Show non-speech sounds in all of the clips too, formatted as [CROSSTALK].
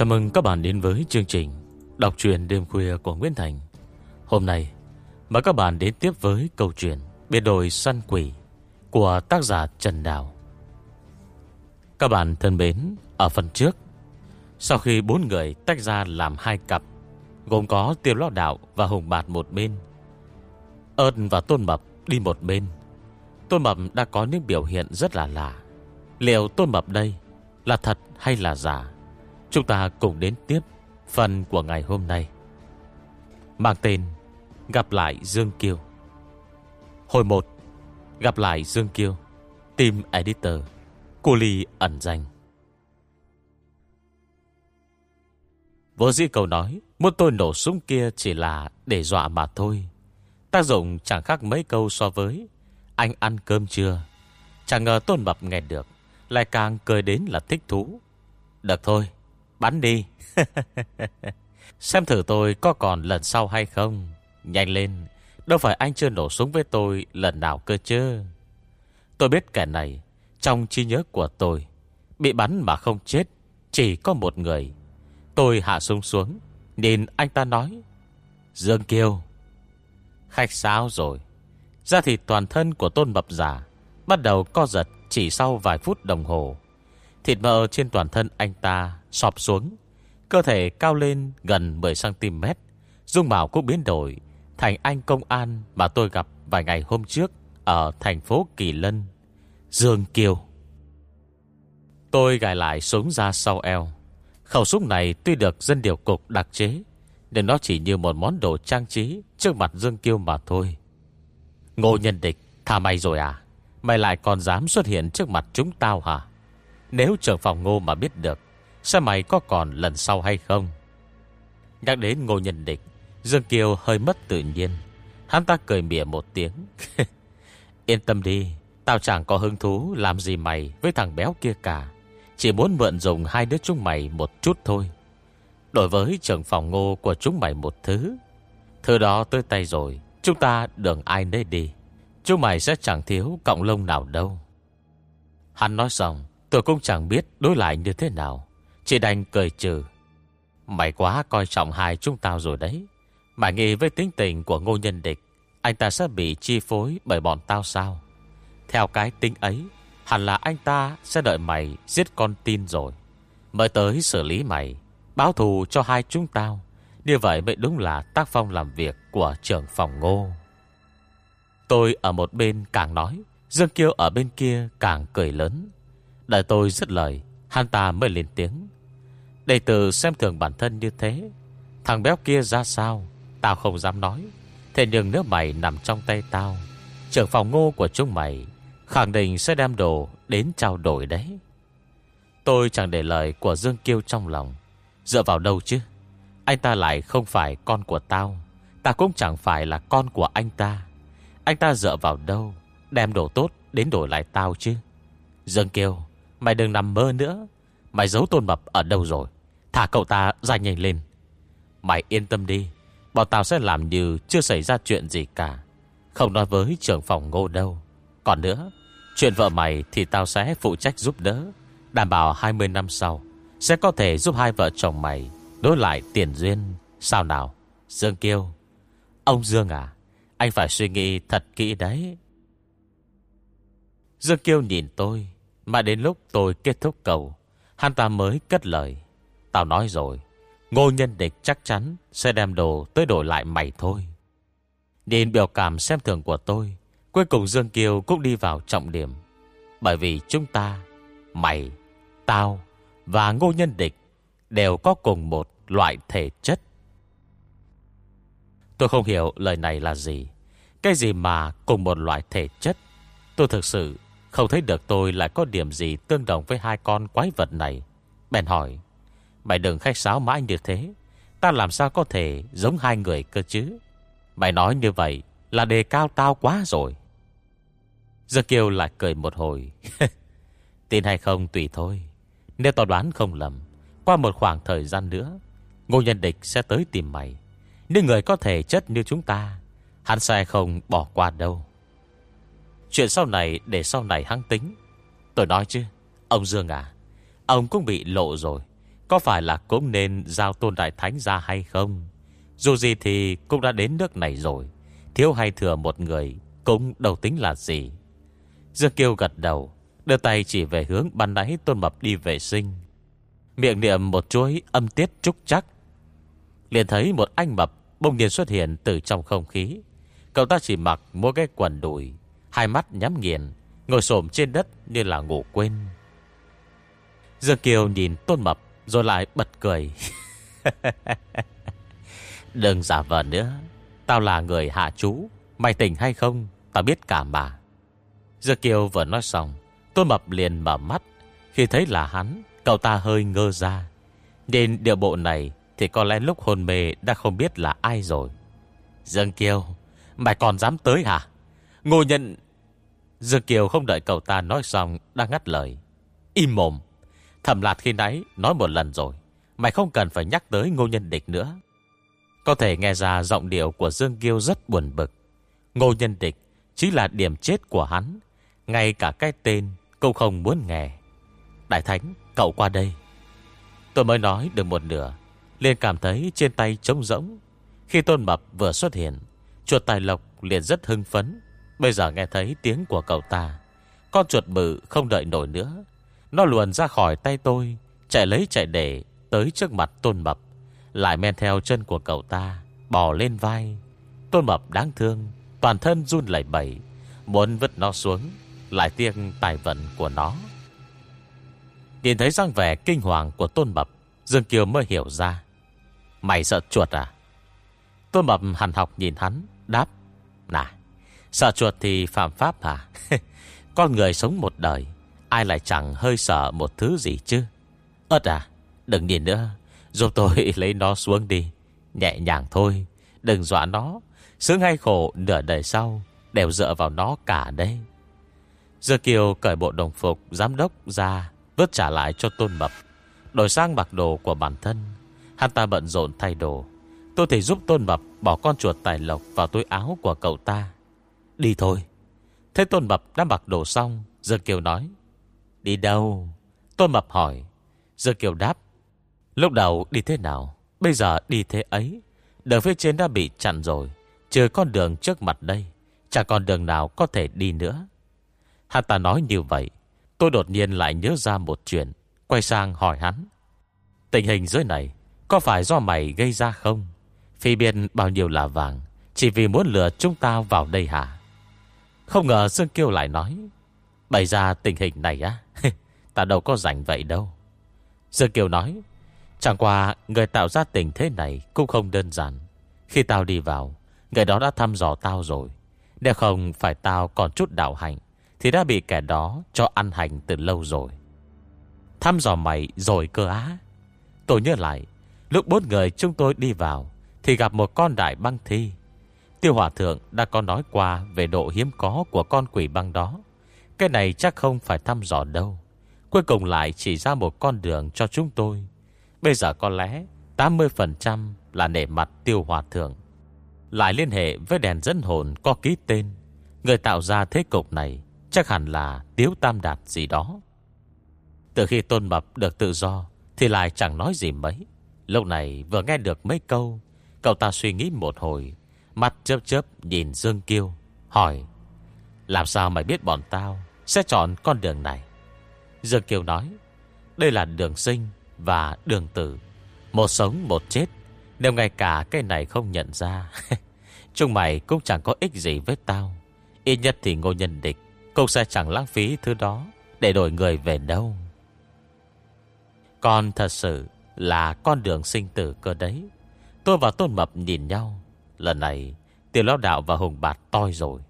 Chào mừng các bạn đến với chương trình Đọc truyện đêm khuya của Nguyễn Thành. Hôm nay, Mời các bạn đến tiếp với câu chuyện Biệt đội săn quỷ Của tác giả Trần Đào. Các bạn thân mến, Ở phần trước, Sau khi bốn người tách ra làm hai cặp, Gồm có Tiêu Ló Đạo và Hùng Bạt một bên, Ơn và Tôn Mập đi một bên. Tôn Mập đã có những biểu hiện rất là lạ. Liệu Tôn Mập đây Là thật hay là giả? Chúng ta cùng đến tiếp Phần của ngày hôm nay. Mang tên Gặp lại Dương Kiêu. Hồi 1 Gặp lại Dương Kiêu, Team Editor Cô Ly ẩn danh. Vô dĩ cầu nói, Muốn tôi nổ súng kia chỉ là để dọa mà thôi. Tác dụng chẳng khác mấy câu so với, Anh ăn cơm chưa? Chẳng ngờ tôn mập nghe được, Lại càng cười đến là thích thú. Được thôi Bắn đi. [LAUGHS] Xem thử tôi có còn lần sau hay không. Nhanh lên, Đâu phải anh chưa nổ súng với tôi lần nào cơ chứ. Tôi biết kẻ này, Trong trí nhớ của tôi, Bị bắn mà không chết, Chỉ có một người. Tôi hạ súng xuống nên anh ta nói, Dương Kiêu. Khách sao rồi. Ra thì toàn thân của tôn mập giả Bắt đầu co giật chỉ sau vài phút đồng hồ. Thịt mỡ trên toàn thân anh ta Sọp xuống, Cơ thể cao lên gần 10cm Dung mạo cũng biến đổi, Thành anh công an mà tôi gặp vài ngày hôm trước Ở thành phố Kỳ Lân, Dương Kiều. Tôi gài lại súng ra sau eo. Khẩu súng này tuy được dân điều cục đặc chế nên nó chỉ như một món đồ trang trí Trước mặt Dương Kiêu mà thôi. Ngô nhân địch, thả mày rồi à? Mày lại còn dám xuất hiện trước mặt chúng tao hả? Nếu trưởng phòng ngô mà biết được Xem mày có còn lần sau hay không? Nhắc đến ngô nhân địch, Dương Kiều hơi mất tự nhiên. Hắn ta cười mỉa một tiếng. [LAUGHS] Yên tâm đi, Tao chẳng có hứng thú làm gì mày Với thằng béo kia cả. Chỉ muốn mượn dùng hai đứa chúng mày một chút thôi. Đối với trưởng phòng ngô của chúng mày một thứ. Thứ đó tới tay rồi, Chúng ta đường ai nấy đi. Chúng mày sẽ chẳng thiếu cộng lông nào đâu. Hắn nói xong, Tôi cũng chẳng biết đối lại như thế nào. Chỉ đành cười trừ. Mày quá coi trọng hai chúng tao rồi đấy. Mày nghĩ với tính tình của ngô nhân địch, Anh ta sẽ bị chi phối bởi bọn tao sao? Theo cái tính ấy, Hẳn là anh ta sẽ đợi mày giết con tin rồi. Mới tới xử lý mày, Báo thù cho hai chúng tao. Như vậy mới đúng là tác phong làm việc Của trưởng phòng ngô. Tôi ở một bên càng nói, Dương Kiêu ở bên kia càng cười lớn. Đợi tôi dứt lời, Hắn ta mới lên tiếng. Đệ tử xem thường bản thân như thế, Thằng béo kia ra sao, Tao không dám nói. Thế nhưng nếu mày nằm trong tay tao, Trưởng phòng ngô của chúng mày Khẳng định sẽ đem đồ đến trao đổi đấy. Tôi chẳng để lời của Dương Kiêu trong lòng. Dựa vào đâu chứ? Anh ta lại không phải con của tao, Ta cũng chẳng phải là con của anh ta. Anh ta dựa vào đâu Đem đồ tốt đến đổi lại tao chứ? Dương Kiêu, Mày đừng nằm mơ nữa. Mày giấu tôn mập ở đâu rồi? Thả cậu ta ra nhanh lên. Mày yên tâm đi, Bọn tao sẽ làm như chưa xảy ra chuyện gì cả. Không nói với trưởng phòng ngô đâu. Còn nữa, Chuyện vợ mày thì tao sẽ phụ trách giúp đỡ, Đảm bảo 20 năm sau Sẽ có thể giúp hai vợ chồng mày Đối lại tiền duyên. Sao nào, Dương Kiêu? Ông Dương à Anh phải suy nghĩ thật kỹ đấy. Dương Kiêu nhìn tôi, Mà đến lúc tôi kết thúc cầu Hắn ta mới cất lời. Tao nói rồi, Ngô nhân địch chắc chắn Sẽ đem đồ tới đổi lại mày thôi. Nhìn biểu cảm xem thường của tôi, Cuối cùng Dương Kiều cũng đi vào trọng điểm. Bởi vì chúng ta, Mày, Tao Và ngô nhân địch Đều có cùng một loại thể chất. Tôi không hiểu lời này là gì. Cái gì mà cùng một loại thể chất? Tôi thực sự không thấy được tôi lại có điểm gì tương đồng với hai con quái vật này. Bèn hỏi, Mày đừng khách sáo mãi như thế. Ta làm sao có thể giống hai người cơ chứ? Mày nói như vậy Là đề cao tao quá rồi. Giờ Kiều lại cười một hồi. [LAUGHS] Tin hay không tùy thôi. Nếu tao đoán không lầm, Qua một khoảng thời gian nữa, Ngô nhân địch sẽ tới tìm mày. Nếu người có thể chất như chúng ta, Hắn sẽ không bỏ qua đâu. Chuyện sau này để sau này hắn tính. Tôi nói chứ, Ông Dương à Ông cũng bị lộ rồi. Có phải là cũng nên giao tôn đại thánh ra hay không? Dù gì thì cũng đã đến nước này rồi. Thiếu hay thừa một người Cũng đầu tính là gì. Dương Kiêu gật đầu, Đưa tay chỉ về hướng ban nãy tôn mập đi vệ sinh. Miệng niệm một chuỗi âm tiết trúc chắc. Liền thấy một anh mập Bông nhiên xuất hiện từ trong không khí. Cậu ta chỉ mặc một cái quần đùi Hai mắt nhắm nghiền, Ngồi xổm trên đất như là ngủ quên. Dương Kiều nhìn Tôn Mập Rồi lại bật cười. [LAUGHS] Đừng giả vờ nữa, Tao là người hạ chú, Mày tỉnh hay không, Tao biết cả mà. Dương Kiều vừa nói xong, Tôn Mập liền mở mắt. Khi thấy là hắn, Cậu ta hơi ngơ ra. Nên điều bộ này Thì có lẽ lúc hôn mê Đã không biết là ai rồi. Dương Kiều, Mày còn dám tới hả? Ngô nhận Dương Kiều không đợi cậu ta nói xong, đã ngắt lời. Im mồm. Thầm lạt khi nãy nói một lần rồi. Mày không cần phải nhắc tới ngô nhân địch nữa. Có thể nghe ra giọng điệu của Dương Kiêu rất buồn bực. Ngô nhân địch Chỉ là điểm chết của hắn. Ngay cả cái tên Cũng không muốn nghe. Đại Thánh, cậu qua đây. Tôi mới nói được một nửa, liền cảm thấy trên tay trống rỗng. Khi Tôn Mập vừa xuất hiện, Chuột tài lộc liền rất hưng phấn. Bây giờ nghe thấy tiếng của cậu ta. Con chuột bự không đợi nổi nữa. Nó luồn ra khỏi tay tôi, Chạy lấy chạy để Tới trước mặt Tôn Mập. Lại men theo chân của cậu ta, Bò lên vai. Tôn Mập đáng thương, Toàn thân run lẩy bẩy, Muốn vứt nó xuống, Lại tiếc tài vận của nó. Nhìn thấy răng vẻ kinh hoàng của Tôn Mập, Dương Kiều mới hiểu ra. Mày sợ chuột à? Tôn Mập hẳn học nhìn hắn, Đáp, Nà Sợ chuột thì phạm pháp hả? [LAUGHS] Con người sống một đời, Ai lại chẳng hơi sợ một thứ gì chứ? Ơt à Đừng nhìn nữa. Giúp tôi [LAUGHS] lấy nó xuống đi. Nhẹ nhàng thôi, Đừng dọa nó. Sướng hay khổ, nửa đời sau, Đều dựa vào nó cả đấy. Giờ Kiều cởi bộ đồng phục, Giám đốc ra, Vứt trả lại cho Tôn Mập. Đổi sang mặc đồ của bản thân. Hắn ta bận rộn thay đồ. Tôi thì giúp Tôn Mập bỏ con chuột tài lộc vào túi áo của cậu ta. Đi thôi. Thế Tôn Mập đã mặc đồ xong, Dương Kiều nói. Đi đâu? Tôn Mập hỏi. Dương Kiều đáp. Lúc đầu đi thế nào? Bây giờ đi thế ấy. Đường phía trên đã bị chặn rồi. Trừ con đường trước mặt đây. Chẳng còn đường nào có thể đi nữa. Hắn ta nói như vậy. Tôi đột nhiên lại nhớ ra một chuyện. Quay sang hỏi hắn. Tình hình dưới này có phải do mày gây ra không? Phi biên bao nhiêu là vàng Chỉ vì muốn lừa chúng ta vào đây hả không ngờ Dương Kiêu lại nói, Bày ra tình hình này á, [LAUGHS] Ta đâu có rảnh vậy đâu. Dương Kiều nói, Chẳng qua người tạo ra tình thế này Cũng không đơn giản. Khi tao đi vào, Người đó đã thăm dò tao rồi. Nếu không phải tao còn chút đạo hành Thì đã bị kẻ đó cho ăn hành từ lâu rồi. Thăm dò mày rồi cơ á. Tôi nhớ lại, Lúc bốn người chúng tôi đi vào, Thì gặp một con đại băng thi. Tiêu Hòa Thượng đã có nói qua Về độ hiếm có của con quỷ băng đó. Cái này chắc không phải thăm dò đâu. Cuối cùng lại chỉ ra một con đường cho chúng tôi. Bây giờ có lẽ 80% là nể mặt Tiêu Hòa Thượng. Lại liên hệ với đèn dẫn hồn có ký tên. Người tạo ra thế cục này Chắc hẳn là Tiếu Tam Đạt gì đó. Từ khi Tôn Mập được tự do, Thì lại chẳng nói gì mấy. Lúc này vừa nghe được mấy câu, Cậu ta suy nghĩ một hồi Mắt chớp chớp nhìn Dương Kiêu, Hỏi, Làm sao mày biết bọn tao Sẽ chọn con đường này Dương Kiêu nói, Đây là đường sinh và đường tử, Một sống một chết, Nếu ngay cả cái này không nhận ra, [LAUGHS] Chúng mày cũng chẳng có ích gì với tao Ít nhất thì ngô nhân địch Cũng sẽ chẳng lãng phí thứ đó Để đổi người về đâu Còn thật sự là con đường sinh tử cơ đấy. Tôi và Tôn Mập nhìn nhau. Lần này, tiểu lão đạo và hùng bạt toi rồi.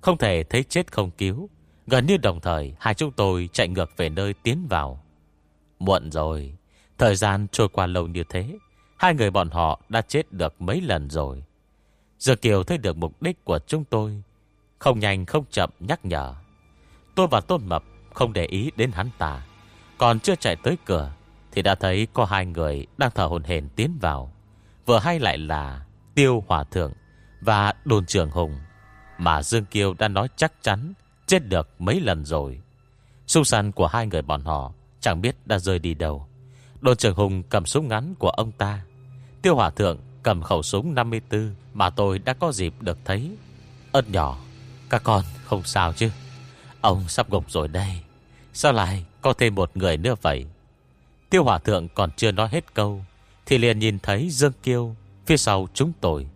Không thể thấy chết không cứu. Gần như đồng thời, hai chúng tôi chạy ngược về nơi tiến vào. Muộn rồi. Thời gian trôi qua lâu như thế. Hai người bọn họ đã chết được mấy lần rồi. Giờ Kiều thấy được mục đích của chúng tôi. Không nhanh không chậm nhắc nhở. Tôi và Tôn Mập không để ý đến hắn ta. Còn chưa chạy tới cửa thì đã thấy có hai người đang thở hồn hển tiến vào. Vừa hay lại là Tiêu Hòa Thượng và Đồn Trường Hùng. Mà Dương Kiêu đã nói chắc chắn chết được mấy lần rồi. Xung săn của hai người bọn họ chẳng biết đã rơi đi đâu. Đồn trưởng Hùng cầm súng ngắn của ông ta Tiêu Hòa Thượng cầm khẩu súng 54 Mà tôi đã có dịp được thấy Ơn nhỏ, Các con không sao chứ Ông sắp gục rồi đây Sao lại có thêm một người nữa vậy Tiêu Hòa Thượng còn chưa nói hết câu Thì liền nhìn thấy Dương Kiêu Phía sau chúng tôi,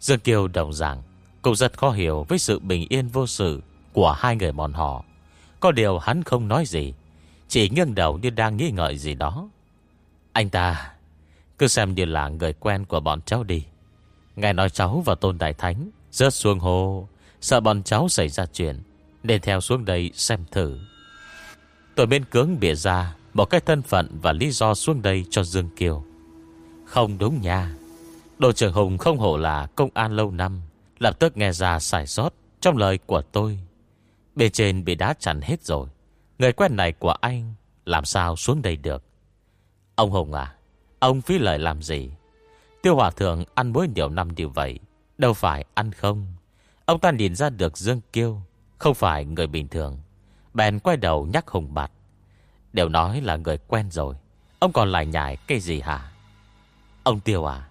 Dương kiều đồng giảng Cũng rất khó hiểu với sự bình yên vô sự Của hai người bọn họ. Có điều hắn không nói gì, Chỉ nghiêng đầu như đang nghĩ ngợi gì đó. Anh ta, Cứ xem như là người quen của bọn cháu đi. Ngài nói cháu và Tôn Đại Thánh Rớt xuống hồ, Sợ bọn cháu xảy ra chuyện, Nên theo xuống đây xem thử. Tôi bên cưỡng bịa ra Một cái thân phận và lý do xuống đây cho Dương Kiều. Không đúng nha. Đồ trưởng Hùng không hổ là công an lâu năm, Lập tức nghe ra sải sót Trong lời của tôi. Bề trên bị đá chặn hết rồi, Người quen này của anh Làm sao xuống đây được? Ông Hùng à Ông phí lời làm gì? Tiêu Hòa Thượng ăn muối nhiều năm điều vậy, Đâu phải ăn không? Ông ta nhìn ra được Dương Kiêu Không phải người bình thường, Bèn quay đầu nhắc Hùng Bạt. Đều nói là người quen rồi, Ông còn lại nhải cái gì hả? Ông Tiêu à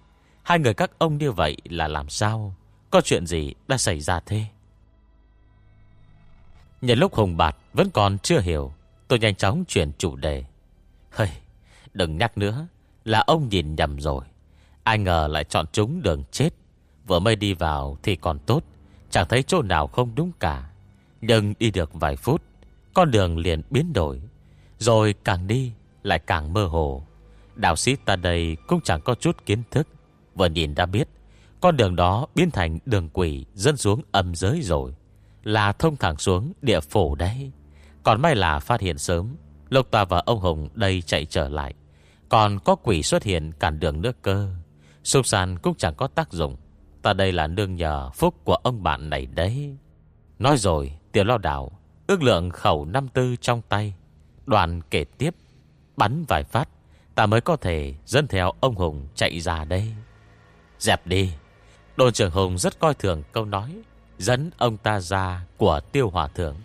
Hai người các ông như vậy là làm sao? Có chuyện gì đã xảy ra thế? Nhân lúc Hùng Bạt vẫn còn chưa hiểu, Tôi nhanh chóng chuyển chủ đề. Hơi Đừng nhắc nữa, Là ông nhìn nhầm rồi. Ai ngờ lại chọn chúng đường chết. Vừa mới đi vào thì còn tốt, Chẳng thấy chỗ nào không đúng cả. Nhưng đi được vài phút, Con đường liền biến đổi. Rồi càng đi, lại càng mơ hồ. Đạo sĩ ta đây cũng chẳng có chút kiến thức. Vừa nhìn đã biết, Con đường đó biến thành đường quỷ dân xuống âm giới rồi, Là thông thẳng xuống địa phủ đấy. Còn may là phát hiện sớm, Lộc ta và ông Hùng đây chạy trở lại. Còn có quỷ xuất hiện cản đường nước cơ Sông sàn cũng chẳng có tác dụng. Ta đây là nương nhờ phúc của ông bạn này đấy. Nói rồi, Tiểu lao đảo, Ước lượng khẩu năm tư trong tay, Đoàn kể tiếp, Bắn vài phát, Ta mới có thể dẫn theo ông Hùng chạy ra đây. Dẹp đi. Đồn trưởng Hùng rất coi thường câu nói, Dẫn ông ta ra của tiêu hòa thượng.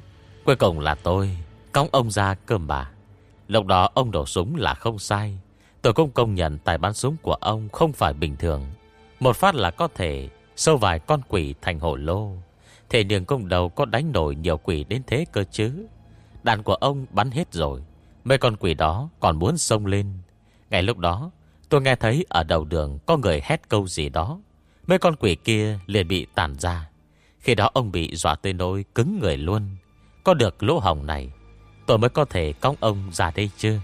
Cuối cùng là tôi Cóng ông ra cơm bà. Lúc đó ông đổ súng là không sai. Tôi cũng công nhận tài bắn súng của ông không phải bình thường. Một phát là có thể Sâu vài con quỷ thành hổ lô. Thế đường công đầu có đánh nổi nhiều quỷ đến thế cơ chứ. Đạn của ông bắn hết rồi. Mấy con quỷ đó còn muốn sông lên. Ngay lúc đó Tôi nghe thấy ở đầu đường có người hét câu gì đó. Mấy con quỷ kia liền bị tàn ra. Khi đó ông bị dọa tới nỗi cứng người luôn. Có được lỗ hồng này, Tôi mới có thể cong ông ra đây chưa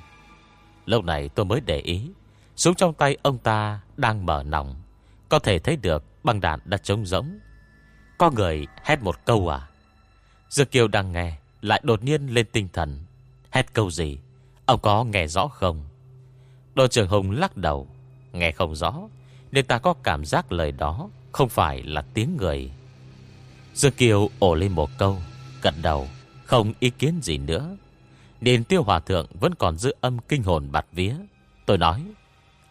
Lúc này tôi mới để ý Súng trong tay ông ta đang mở nòng. Có thể thấy được băng đạn đã trống rỗng. Có người hét một câu à? Dược Kiều đang nghe, Lại đột nhiên lên tinh thần. Hét câu gì? Ông có nghe rõ không? Đội trưởng Hùng lắc đầu. Nghe không rõ, Nên ta có cảm giác lời đó Không phải là tiếng người. Dương Kiều ổ lên một câu Cận đầu, Không ý kiến gì nữa. Nên tiêu hòa thượng vẫn còn giữ âm kinh hồn bạt vía. Tôi nói,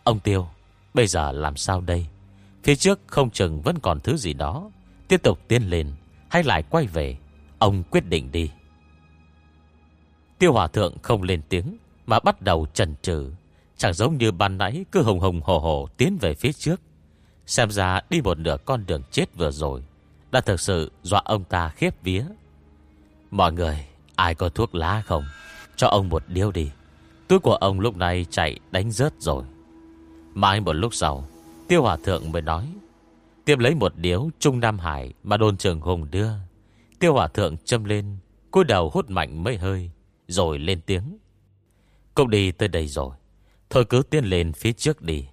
Ông tiêu, Bây giờ làm sao đây? Phía trước không chừng vẫn còn thứ gì đó. Tiếp tục tiến lên Hay lại quay về. Ông quyết định đi. Tiêu hòa thượng không lên tiếng, Mà bắt đầu chần chừ. Chẳng giống như ban nãy cứ hồng hồng hồ hồ tiến về phía trước. Xem ra đi một nửa con đường chết vừa rồi Đã thực sự dọa ông ta khiếp vía. Mọi người, Ai có thuốc lá không? Cho ông một điếu đi. Túi của ông lúc này chạy đánh rớt rồi. Mãi một lúc sau, Tiêu Hòa Thượng mới nói, Tiếp lấy một điếu Trung Nam Hải Mà đồn trường Hùng đưa. Tiêu Hòa Thượng châm lên, cúi đầu hút mạnh mấy hơi, Rồi lên tiếng Cũng đi tới đây rồi. Thôi cứ tiến lên phía trước đi.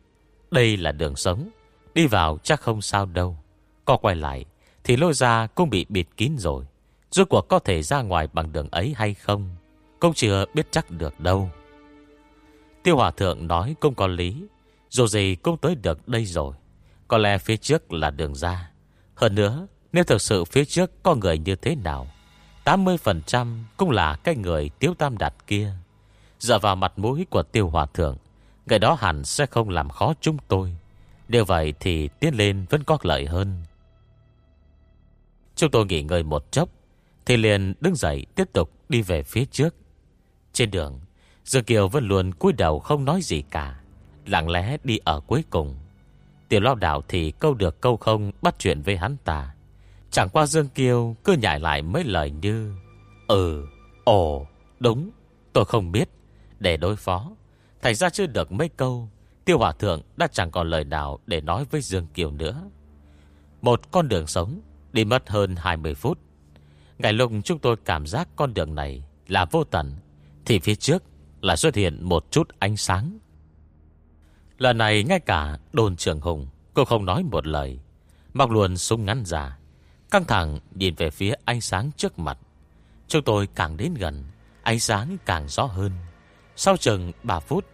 Đây là đường sống. Đi vào chắc không sao đâu. Có quay lại, Thì lôi ra cũng bị bịt kín rồi. Rốt cuộc có thể ra ngoài bằng đường ấy hay không, Cũng chưa biết chắc được đâu. Tiêu Hòa Thượng nói cũng có lý. Dù gì cũng tới được đây rồi. Có lẽ phía trước là đường ra. Hơn nữa, Nếu thực sự phía trước có người như thế nào 80% cũng là cái người Tiêu Tam Đạt kia. Dựa vào mặt mũi của Tiêu Hòa Thượng Người đó hẳn sẽ không làm khó chúng tôi. Điều vậy thì tiến lên vẫn có lợi hơn. Chúng tôi nghỉ ngơi một chốc Thì liền đứng dậy tiếp tục đi về phía trước. Trên đường Dương Kiều vẫn luôn cúi đầu không nói gì cả Lặng lẽ đi ở cuối cùng. Tiểu lao đảo thì câu được câu không Bắt chuyện với hắn ta. Chẳng qua Dương Kiều cứ nhại lại mấy lời như Ừ, ồ, đúng Tôi không biết Để đối phó. Thành ra chưa được mấy câu, Tiêu Hòa Thượng đã chẳng còn lời nào Để nói với Dương Kiều nữa. Một con đường sống Đi mất hơn 20 phút. Ngày lúc chúng tôi cảm giác con đường này Là vô tận, Thì phía trước là xuất hiện một chút ánh sáng. Lần này ngay cả đồn trưởng hùng Cô không nói một lời Mọc luôn súng ngắn ra, Căng thẳng nhìn về phía ánh sáng trước mặt. Chúng tôi càng đến gần, Ánh sáng càng rõ hơn. Sau chừng 3 phút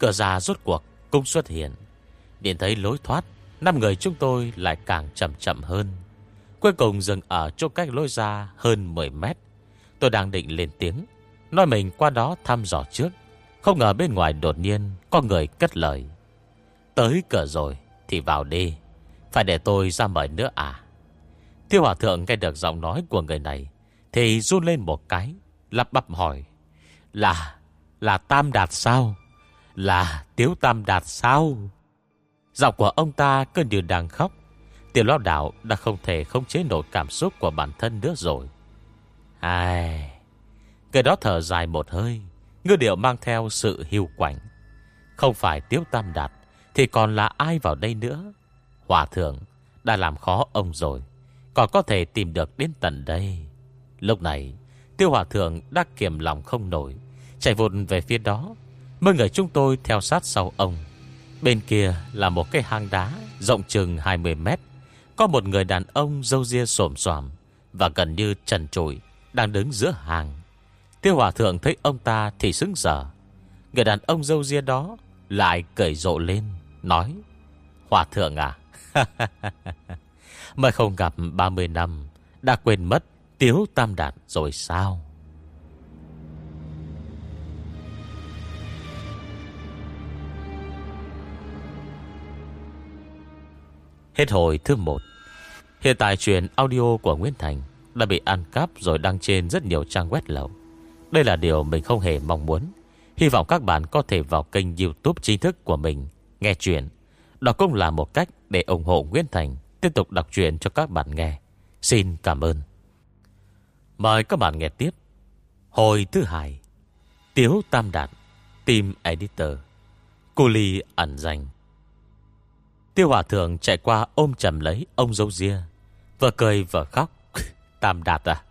Cửa ra rốt cuộc cũng xuất hiện. Nhìn thấy lối thoát năm người chúng tôi lại càng chậm chậm hơn. Cuối cùng dừng ở chỗ cách lối ra hơn 10 mét. Tôi đang định lên tiếng Nói mình qua đó thăm dò trước. Không ngờ bên ngoài đột nhiên Có người cất lời. Tới cửa rồi thì vào đi. Phải để tôi ra mời nữa à? Tiêu hòa thượng nghe được giọng nói của người này Thì run lên một cái Lắp bắp hỏi. Là, là Tam Đạt sao? Là Tiếu Tam Đạt sao? Giọng của ông ta cứ như đang khóc. Tiểu lao đảo đã không thể không chế nổi cảm xúc của bản thân nữa rồi. Ai... Cái đó thở dài một hơi Ngư điệu mang theo sự hiu quảnh Không phải Tiếu Tam Đạt Thì còn là ai vào đây nữa? Hòa thượng đã làm khó ông rồi, Còn có thể tìm được đến tận đây. Lúc này, Tiêu Hòa thượng đã kiềm lòng không nổi, Chạy vụt về phía đó. Mấy người chúng tôi theo sát sau ông Bên kia là một cái hang đá Rộng chừng 20 mét Có một người đàn ông dâu ria xổm xòm Và gần như trần trụi Đang đứng giữa hàng Tiêu Hòa Thượng thấy ông ta thì sững sờ. Người đàn ông dâu ria đó lại cởi rộ lên, nói Hòa Thượng à, [LAUGHS] mới không gặp 30 năm, đã quên mất Tiếu Tam Đạt rồi sao? Hết hồi thứ 1 Hiện tại truyền audio của Nguyễn Thành Đã bị ăn cắp rồi đăng trên rất nhiều trang web lậu. Đây là điều mình không hề mong muốn. Hy vọng các bạn có thể vào kênh youtube chính thức của mình, Nghe chuyện. Đó cũng là một cách để ủng hộ Nguyễn Thành Tiếp tục đọc truyện cho các bạn nghe. Xin cảm ơn. Mời các bạn nghe tiếp. Hồi thứ hai, Tiếu Tam Đạt Team Editor Cô Ly ẩn danh. Tiêu Hòa Thượng chạy qua ôm chầm lấy ông dâu ria, Vừa cười vừa khóc. [LAUGHS] Tam Đạt à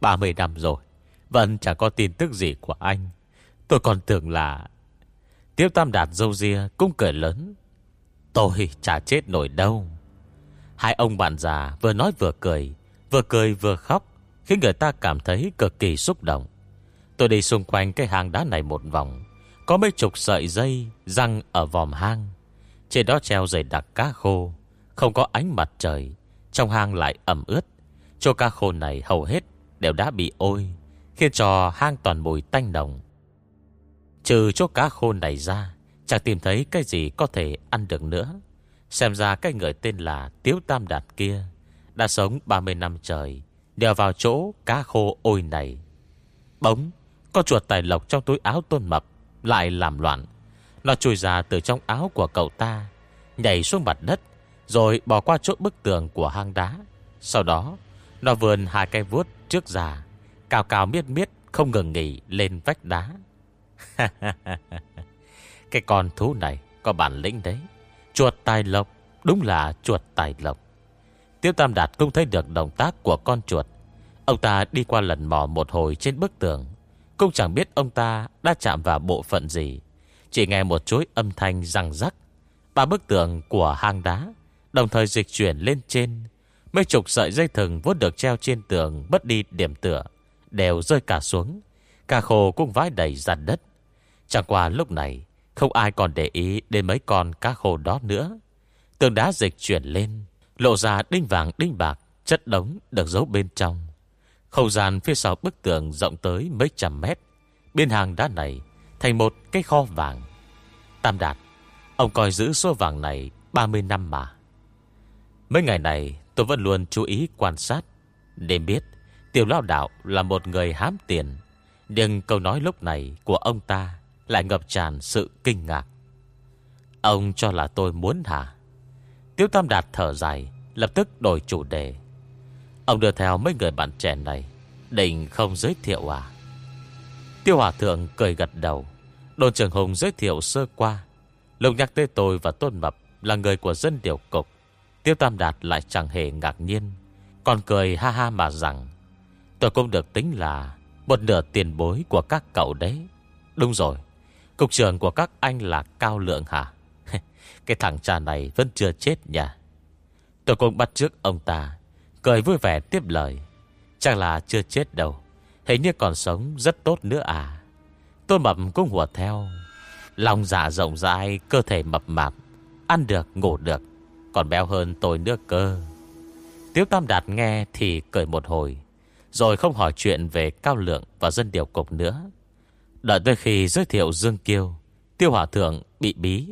30 năm rồi, vẫn chẳng có tin tức gì của anh. Tôi còn tưởng là Tiêu Tam Đạt dâu ria cũng cười lớn. Tôi chả chết nổi đâu. Hai ông bạn già vừa nói vừa cười Vừa cười vừa khóc, Khiến người ta cảm thấy cực kỳ xúc động. Tôi đi xung quanh cái hang đá này một vòng, Có mấy chục sợi dây Răng ở vòm hang. Trên đó treo dày đặc cá khô, Không có ánh mặt trời, Trong hang lại ẩm ướt. Chỗ cá khô này hầu hết đều đã bị ôi, Khiến cho hang toàn mùi tanh đồng Trừ chỗ cá khô này ra Chẳng tìm thấy cái gì có thể ăn được nữa. Xem ra cái người tên là Tiếu Tam Đạt kia Đã sống 30 năm trời, Đeo vào chỗ cá khô ôi này. Bóng Con chuột tài lộc trong túi áo tôn mập Lại làm loạn. Nó chui ra từ trong áo của cậu ta, Nhảy xuống mặt đất, Rồi bỏ qua chỗ bức tường của hang đá. Sau đó, Nó vườn hai cây vuốt trước già Cào cào miết miết, Không ngừng nghỉ lên vách đá. [LAUGHS] Cái con thú này Có bản lĩnh đấy, Chuột tài lộc, Đúng là chuột tài lộc. Tiêu Tam Đạt cũng thấy được động tác của con chuột. Ông ta đi qua lần mò một hồi trên bức tường, Cũng chẳng biết ông ta đã chạm vào bộ phận gì. Chỉ nghe một chuỗi âm thanh răng rắc Ba bức tường của hang đá Đồng thời dịch chuyển lên trên Mấy chục sợi dây thừng vốn được treo trên tường Bất đi điểm tựa đều rơi cả xuống. Cả khô cũng vãi đầy dàn đất. Chẳng qua lúc này, không ai còn để ý đến mấy con cá khô đó nữa. Tường đá dịch chuyển lên, lộ ra đinh vàng đinh bạc, chất đống được giấu bên trong. Không gian phía sau bức tường rộng tới mấy trăm mét. Biên hàng đá này thành một cái kho vàng. Tam Đạt, ông coi giữ số vàng này 30 năm mà. Mấy ngày này tôi vẫn luôn chú ý quan sát. Để biết Tiểu lao đạo là một người hám tiền Nhưng câu nói lúc này của ông ta Lại ngập tràn sự kinh ngạc Ông cho là tôi muốn hả Tiêu Tam Đạt thở dài Lập tức đổi chủ đề Ông đưa theo mấy người bạn trẻ này Định không giới thiệu à Tiêu Hòa Thượng cười gật đầu. Đồn trưởng Hùng giới thiệu sơ qua. Lục nhắc tới tôi và Tôn Mập Là người của dân điều cục. Tiêu Tam Đạt lại chẳng hề ngạc nhiên, Còn cười ha ha mà rằng, Tôi cũng được tính là Một nửa tiền bối của các cậu đấy. Đúng rồi, Cục trưởng của các anh là Cao Lượng hả? [LAUGHS] Cái thằng cha này vẫn chưa chết nha. Tôi cũng bắt trước ông ta, Cười vui vẻ tiếp lời. Chắc là chưa chết đâu. Hình như còn sống, rất tốt nữa à? Tôi mập cũng hùa theo. Lòng dạ rộng rãi, Cơ thể mập mạp. Ăn được, ngủ được. Còn béo hơn tôi nữa cơ. Tiếu Tam Đạt nghe thì cười một hồi. Rồi không hỏi chuyện về cao lượng Và dân điều cục nữa. Đợi tới khi giới thiệu Dương Kiêu, Tiêu Hòa Thượng bị bí.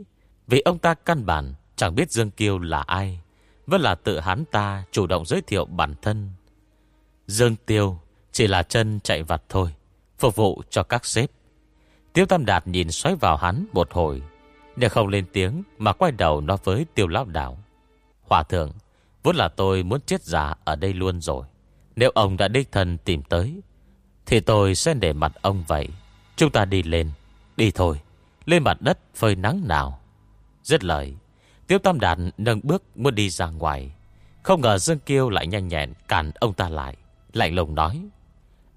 Vì ông ta căn bản, chẳng biết Dương Kiêu là ai. Vẫn là tự hắn ta chủ động giới thiệu bản thân. Dương Tiêu chỉ là chân chạy vặt thôi, Phục vụ cho các sếp. Tiêu Tam Đạt nhìn xoáy vào hắn một hồi, Nhưng không lên tiếng Mà quay đầu nói với tiêu lão đảo Hòa thượng, Vốn là tôi muốn chết giả ở đây luôn rồi. Nếu ông đã đích thân tìm tới, Thì tôi sẽ để mặt ông vậy. Chúng ta đi lên, Đi thôi, Lên mặt đất phơi nắng nào. Rất lời Tiêu Tam Đạt nâng bước muốn đi ra ngoài. Không ngờ Dương Kiêu lại nhanh nhẹn cản ông ta lại, Lạnh lùng nói.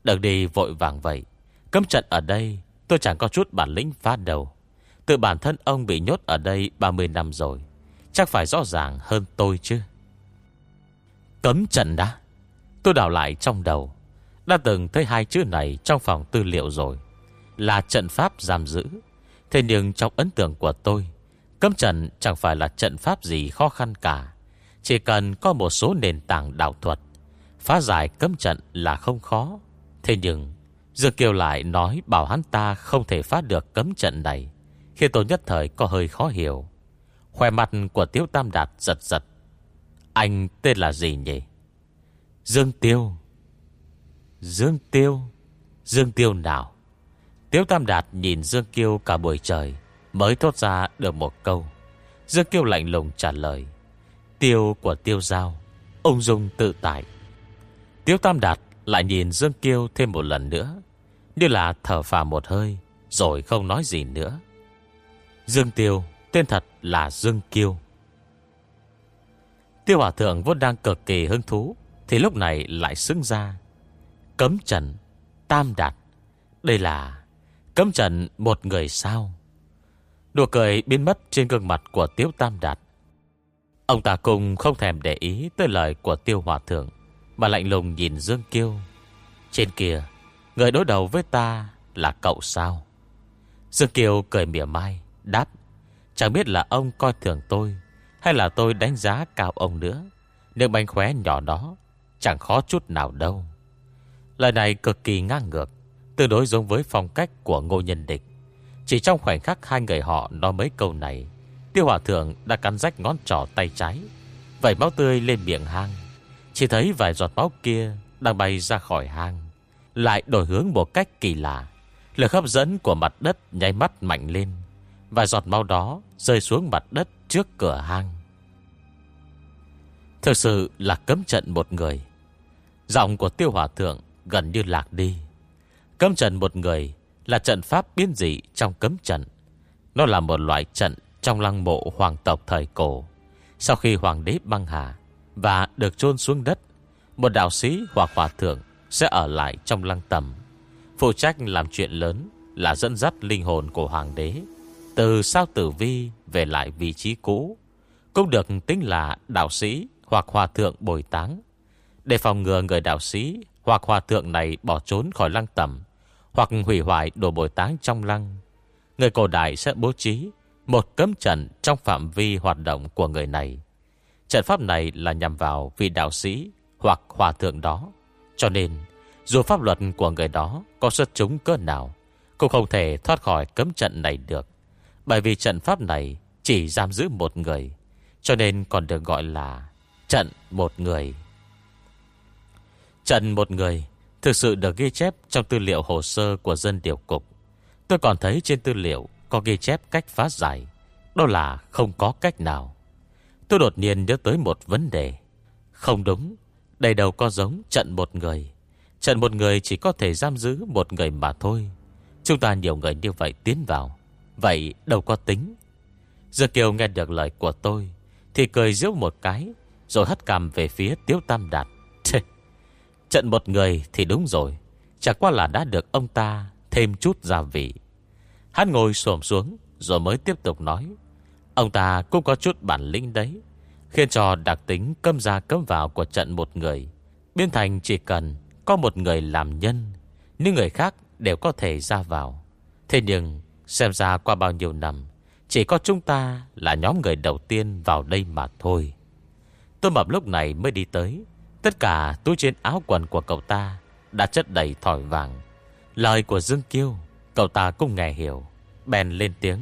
Đừng đi vội vàng vậy. Cấm trận ở đây, Tôi chẳng có chút bản lĩnh phá đầu. Tự bản thân ông bị nhốt ở đây 30 năm rồi, Chắc phải rõ ràng hơn tôi chứ. Cấm trận đã. Tôi đảo lại trong đầu. Đã từng thấy hai chữ này trong phòng tư liệu rồi. Là trận pháp giam giữ. Thế nhưng trong ấn tượng của tôi, Cấm trận chẳng phải là trận pháp gì khó khăn cả. Chỉ cần có một số nền tảng đạo thuật, Phá giải cấm trận là không khó. Thế nhưng Dương Kiều lại nói bảo hắn ta không thể phá được cấm trận này, Khi tôi nhất thời có hơi khó hiểu. Khoe mặt của Tiếu Tam Đạt giật giật. Anh tên là gì nhỉ? Dương Tiêu. Dương Tiêu. Dương Tiêu nào? Tiếu Tam Đạt nhìn Dương Kiêu cả buổi trời, Mới thốt ra được một câu. Dương Kiêu lạnh lùng trả lời. Tiêu của Tiêu Giao, Ông Dung tự tại. Tiếu Tam Đạt lại nhìn Dương Kiêu thêm một lần nữa. Như là thở phà một hơi, Rồi không nói gì nữa. Dương Tiêu, Tên thật là Dương Kiêu. Tiêu Hòa Thượng vốn đang cực kỳ hứng thú, Thì lúc này lại xứng ra. Cấm trần, Tam Đạt, Đây là Cấm trần một người sao? Đùa cười biến mất trên gương mặt của Tiêu Tam Đạt. Ông ta cùng không thèm để ý tới lời của Tiêu Hòa Thượng. Mà lạnh lùng nhìn Dương Kiêu. Trên kia, Người đối đầu với ta là cậu sao? Dương Kiều cười mỉa mai, Đáp, Chẳng biết là ông coi thường tôi, Hay là tôi đánh giá cao ông nữa. Nhưng bánh khóe nhỏ đó, Chẳng khó chút nào đâu. Lời này cực kỳ ngang ngược, Tương đối giống với phong cách của ngô nhân địch. Chỉ trong khoảnh khắc hai người họ nói mấy câu này, Tiêu Hòa Thượng đã cắn rách ngón trỏ tay trái, Vẩy máu tươi lên miệng hang. Chỉ thấy vài giọt máu kia Đang bay ra khỏi hang. Lại đổi hướng một cách kỳ lạ. Lực hấp dẫn của mặt đất nháy mắt mạnh lên. Vài giọt máu đó Rơi xuống mặt đất trước cửa hang. Thực sự là cấm trận một người. Giọng của tiêu hỏa thượng Gần như lạc đi. Cấm trận một người Là trận pháp biến dị trong cấm trận. Nó là một loại trận Trong lăng mộ hoàng tộc thời cổ. Sau khi hoàng đế băng hà và được chôn xuống đất, Một đạo sĩ hoặc hòa thượng Sẽ ở lại trong lăng tầm Phụ trách làm chuyện lớn Là dẫn dắt linh hồn của hoàng đế Từ sao tử vi Về lại vị trí cũ, Cũng được tính là đạo sĩ Hoặc hòa thượng bồi táng. Để phòng ngừa người đạo sĩ Hoặc hòa thượng này bỏ trốn khỏi lăng tầm Hoặc hủy hoại đồ bồi táng trong lăng, Người cổ đại sẽ bố trí Một cấm trận trong phạm vi hoạt động của người này. Trận pháp này là nhằm vào vị đạo sĩ Hoặc hòa thượng đó. Cho nên, dù pháp luật của người đó Có xuất chúng cỡ nào, Cũng không thể thoát khỏi cấm trận này được. Bởi vì trận pháp này Chỉ giam giữ một người, Cho nên còn được gọi là Trận một người. Trận một người Thực sự được ghi chép trong tư liệu hồ sơ của dân điều cục. Tôi còn thấy trên tư liệu Có ghi chép cách phá giải, Đó là không có cách nào. Tôi đột nhiên nhớ tới một vấn đề. Không đúng Đây đâu có giống trận một người. Trận một người chỉ có thể giam giữ một người mà thôi. Chúng ta nhiều người như vậy tiến vào. Vậy đâu có tính. Giờ Kiều nghe được lời của tôi, Thì cười giễu một cái, Rồi hất cằm về phía Tiếu Tam Đạt. Trận một người thì đúng rồi. Chẳng qua là đã được ông ta Thêm chút gia vị. Hắn ngồi xổm xuống, Rồi mới tiếp tục nói. Ông ta cũng có chút bản lĩnh đấy, Khiến cho đặc tính cấm ra cấm vào Của trận một người. Biên thành chỉ cần có một người làm nhân, Những người khác đều có thể ra vào. Thế nhưng, Xem ra qua bao nhiêu năm, Chỉ có chúng ta là nhóm người đầu tiên vào đây mà thôi. Tôi mập lúc này mới đi tới, Tất cả túi trên áo quần của cậu ta Đã chất đầy thỏi vàng. Lời của Dương Kiêu, Cậu ta cũng nghe hiểu, Bèn lên tiếng.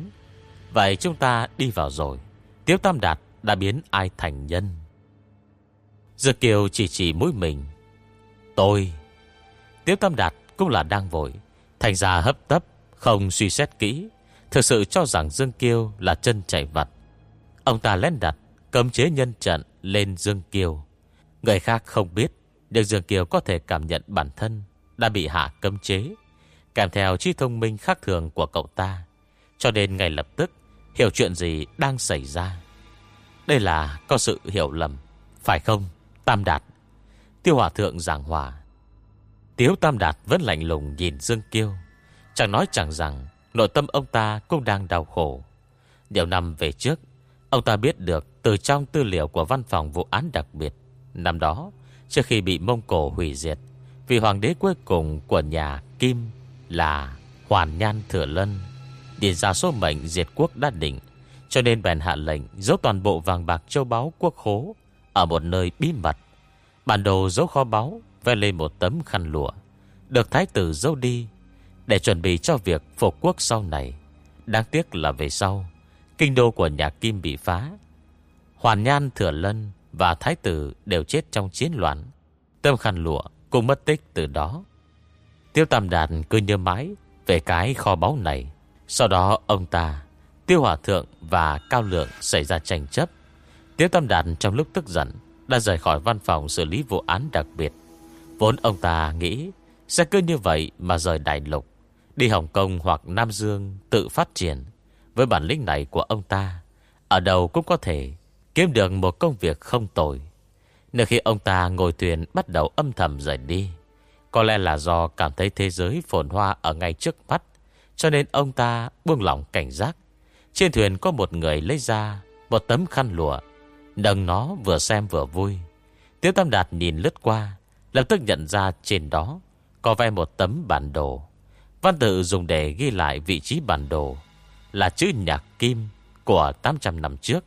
Vậy chúng ta đi vào rồi. Tiếu Tam Đạt đã biến ai thành nhân? Dương Kiều chỉ chỉ mũi mình. Tôi. Tiếu Tam Đạt cũng là đang vội. Thành ra hấp tấp, Không suy xét kỹ. Thực sự cho rằng Dương Kiêu là chân chạy vặt. Ông ta lén đặt, Cấm chế nhân trận lên Dương kiều Người khác không biết, Nhưng Dương Kiều có thể cảm nhận bản thân Đã bị hạ cấm chế. Kèm theo trí thông minh khác thường của cậu ta. Cho nên ngay lập tức Hiểu chuyện gì đang xảy ra? Đây là có sự hiểu lầm, Phải không, Tam Đạt? Tiêu Hòa Thượng giảng hòa. Tiếu Tam Đạt vẫn lạnh lùng nhìn Dương Kiêu. Chẳng nói chẳng rằng Nội tâm ông ta cũng đang đau khổ. Nhiều năm về trước, Ông ta biết được từ trong tư liệu của văn phòng vụ án đặc biệt, Năm đó, Trước khi bị Mông Cổ hủy diệt Vì hoàng đế cuối cùng của nhà Kim Là Hoàn Nhan Thừa Lân. Điền ra số mệnh diệt quốc đã định. Cho nên bèn hạ lệnh, Giấu toàn bộ vàng bạc châu báu quốc khố Ở một nơi bí mật. Bản đồ giấu kho báu, Vẽ lên một tấm khăn lụa. Được thái tử giấu đi, Để chuẩn bị cho việc phục quốc sau này. Đáng tiếc là về sau, Kinh đô của nhà Kim bị phá. Hoàn Nhan, Thừa Lân Và Thái tử đều chết trong chiến loạn. Tâm khăn lụa cũng mất tích từ đó. Tiêu Tam Đạt cứ nhớ mãi Về cái kho báu này. Sau đó ông ta, Tiêu Hòa Thượng và Cao Lượng xảy ra tranh chấp. Tiêu Tam Đạt trong lúc tức giận Đã rời khỏi văn phòng xử lý vụ án đặc biệt. Vốn ông ta nghĩ Sẽ cứ như vậy mà rời đại lục, Đi Hồng Kông hoặc Nam Dương Tự phát triển. Với bản lĩnh này của ông ta, Ở đâu cũng có thể Kiếm được một công việc không tồi. Nếu khi ông ta ngồi thuyền Bắt đầu âm thầm rời đi, Có lẽ là do cảm thấy thế giới phồn hoa Ở ngay trước mắt. Cho nên ông ta buông lỏng cảnh giác. Trên thuyền có một người lấy ra Một tấm khăn lụa đằng nó vừa xem vừa vui. Tiếu Tam Đạt nhìn lướt qua, Lập tức nhận ra trên đó Có vẽ một tấm bản đồ. Văn tự dùng để ghi lại vị trí bản đồ Là chữ nhạc kim Của 800 năm trước.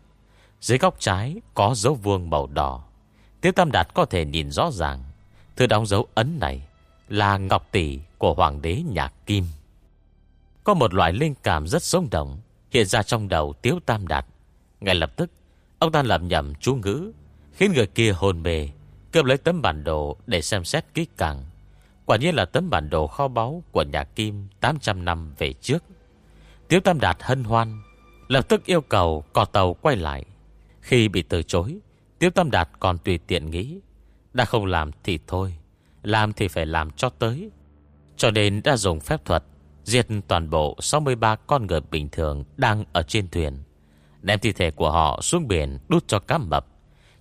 Dưới góc trái có dấu vuông màu đỏ. Tiếu Tam Đạt có thể nhìn rõ ràng thứ đóng dấu ấn này Là ngọc tỷ của Hoàng đế nhạc kim. Có một loại linh cảm rất sống động, Hiện ra trong đầu Tiếu Tam Đạt. Ngay lập tức, Ông ta làm nhầm chú ngữ, Khiến người kia hồn bề Cơm lấy tấm bản đồ để xem xét kỹ càng. Quả nhiên là tấm bản đồ kho báu Của nhà Kim 800 năm về trước. Tiếu Tam Đạt hân hoan, Lập tức yêu cầu cò tàu quay lại. Khi bị từ chối, Tiếu Tam Đạt còn tùy tiện nghĩ, Đã không làm thì thôi, Làm thì phải làm cho tới. Cho nên đã dùng phép thuật Diệt toàn bộ 63 con người bình thường Đang ở trên thuyền. Đem thi thể của họ xuống biển Đút cho cá mập,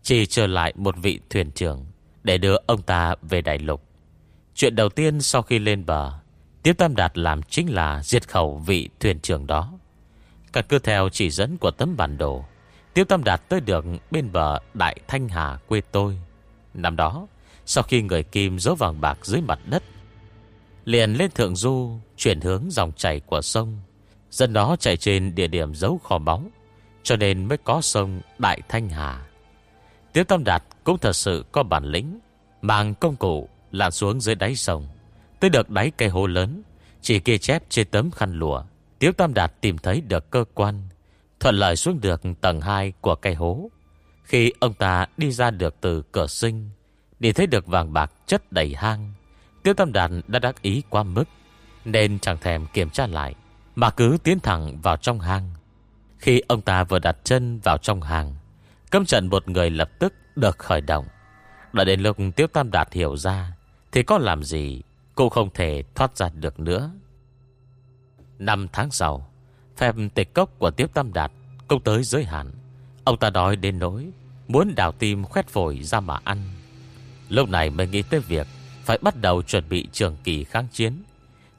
chỉ trở lại một vị thuyền trưởng Để đưa ông ta về đại lục. Chuyện đầu tiên sau khi lên bờ, Tiếp Tam Đạt làm chính là Diệt khẩu vị thuyền trưởng đó. Căn cứ theo chỉ dẫn của tấm bản đồ, Tiếp Tam Đạt tới được bên bờ Đại Thanh Hà quê tôi. Năm đó, Sau khi người Kim giấu vàng bạc dưới mặt đất Liền lên thượng du, Chuyển hướng dòng chảy của sông. Dân đó chạy trên địa điểm giấu kho báu, Cho nên mới có sông Đại Thanh Hà. Tiếu Tam Đạt cũng thật sự có bản lĩnh, Mang công cụ lặn xuống dưới đáy sông. Tới được đáy cây hố lớn, Chỉ kê chép trên tấm khăn lụa, Tiếu Tam Đạt tìm thấy được cơ quan, Thuận lợi xuống được tầng 2 của cây hố. Khi ông ta đi ra được từ cửa sinh, Nhìn thấy được vàng bạc chất đầy hang Tiếu Tam Đạt đã đắc ý quá mức, Nên chẳng thèm kiểm tra lại, Mà cứ tiến thẳng vào trong hang. Khi ông ta vừa đặt chân vào trong hang, Cấm trận một người lập tức được khởi động. Đã đến lúc Tiếu Tam Đạt hiểu ra, Thì có làm gì Cũng không thể thoát ra được nữa. Năm tháng sau, Phép tịch cốc của Tiếu Tam Đạt Cũng tới giới hạn. Ông ta đói đến nỗi Muốn đào tim khoét phổi ra mà ăn. Lúc này mới nghĩ tới việc phải bắt đầu chuẩn bị trường kỳ kháng chiến.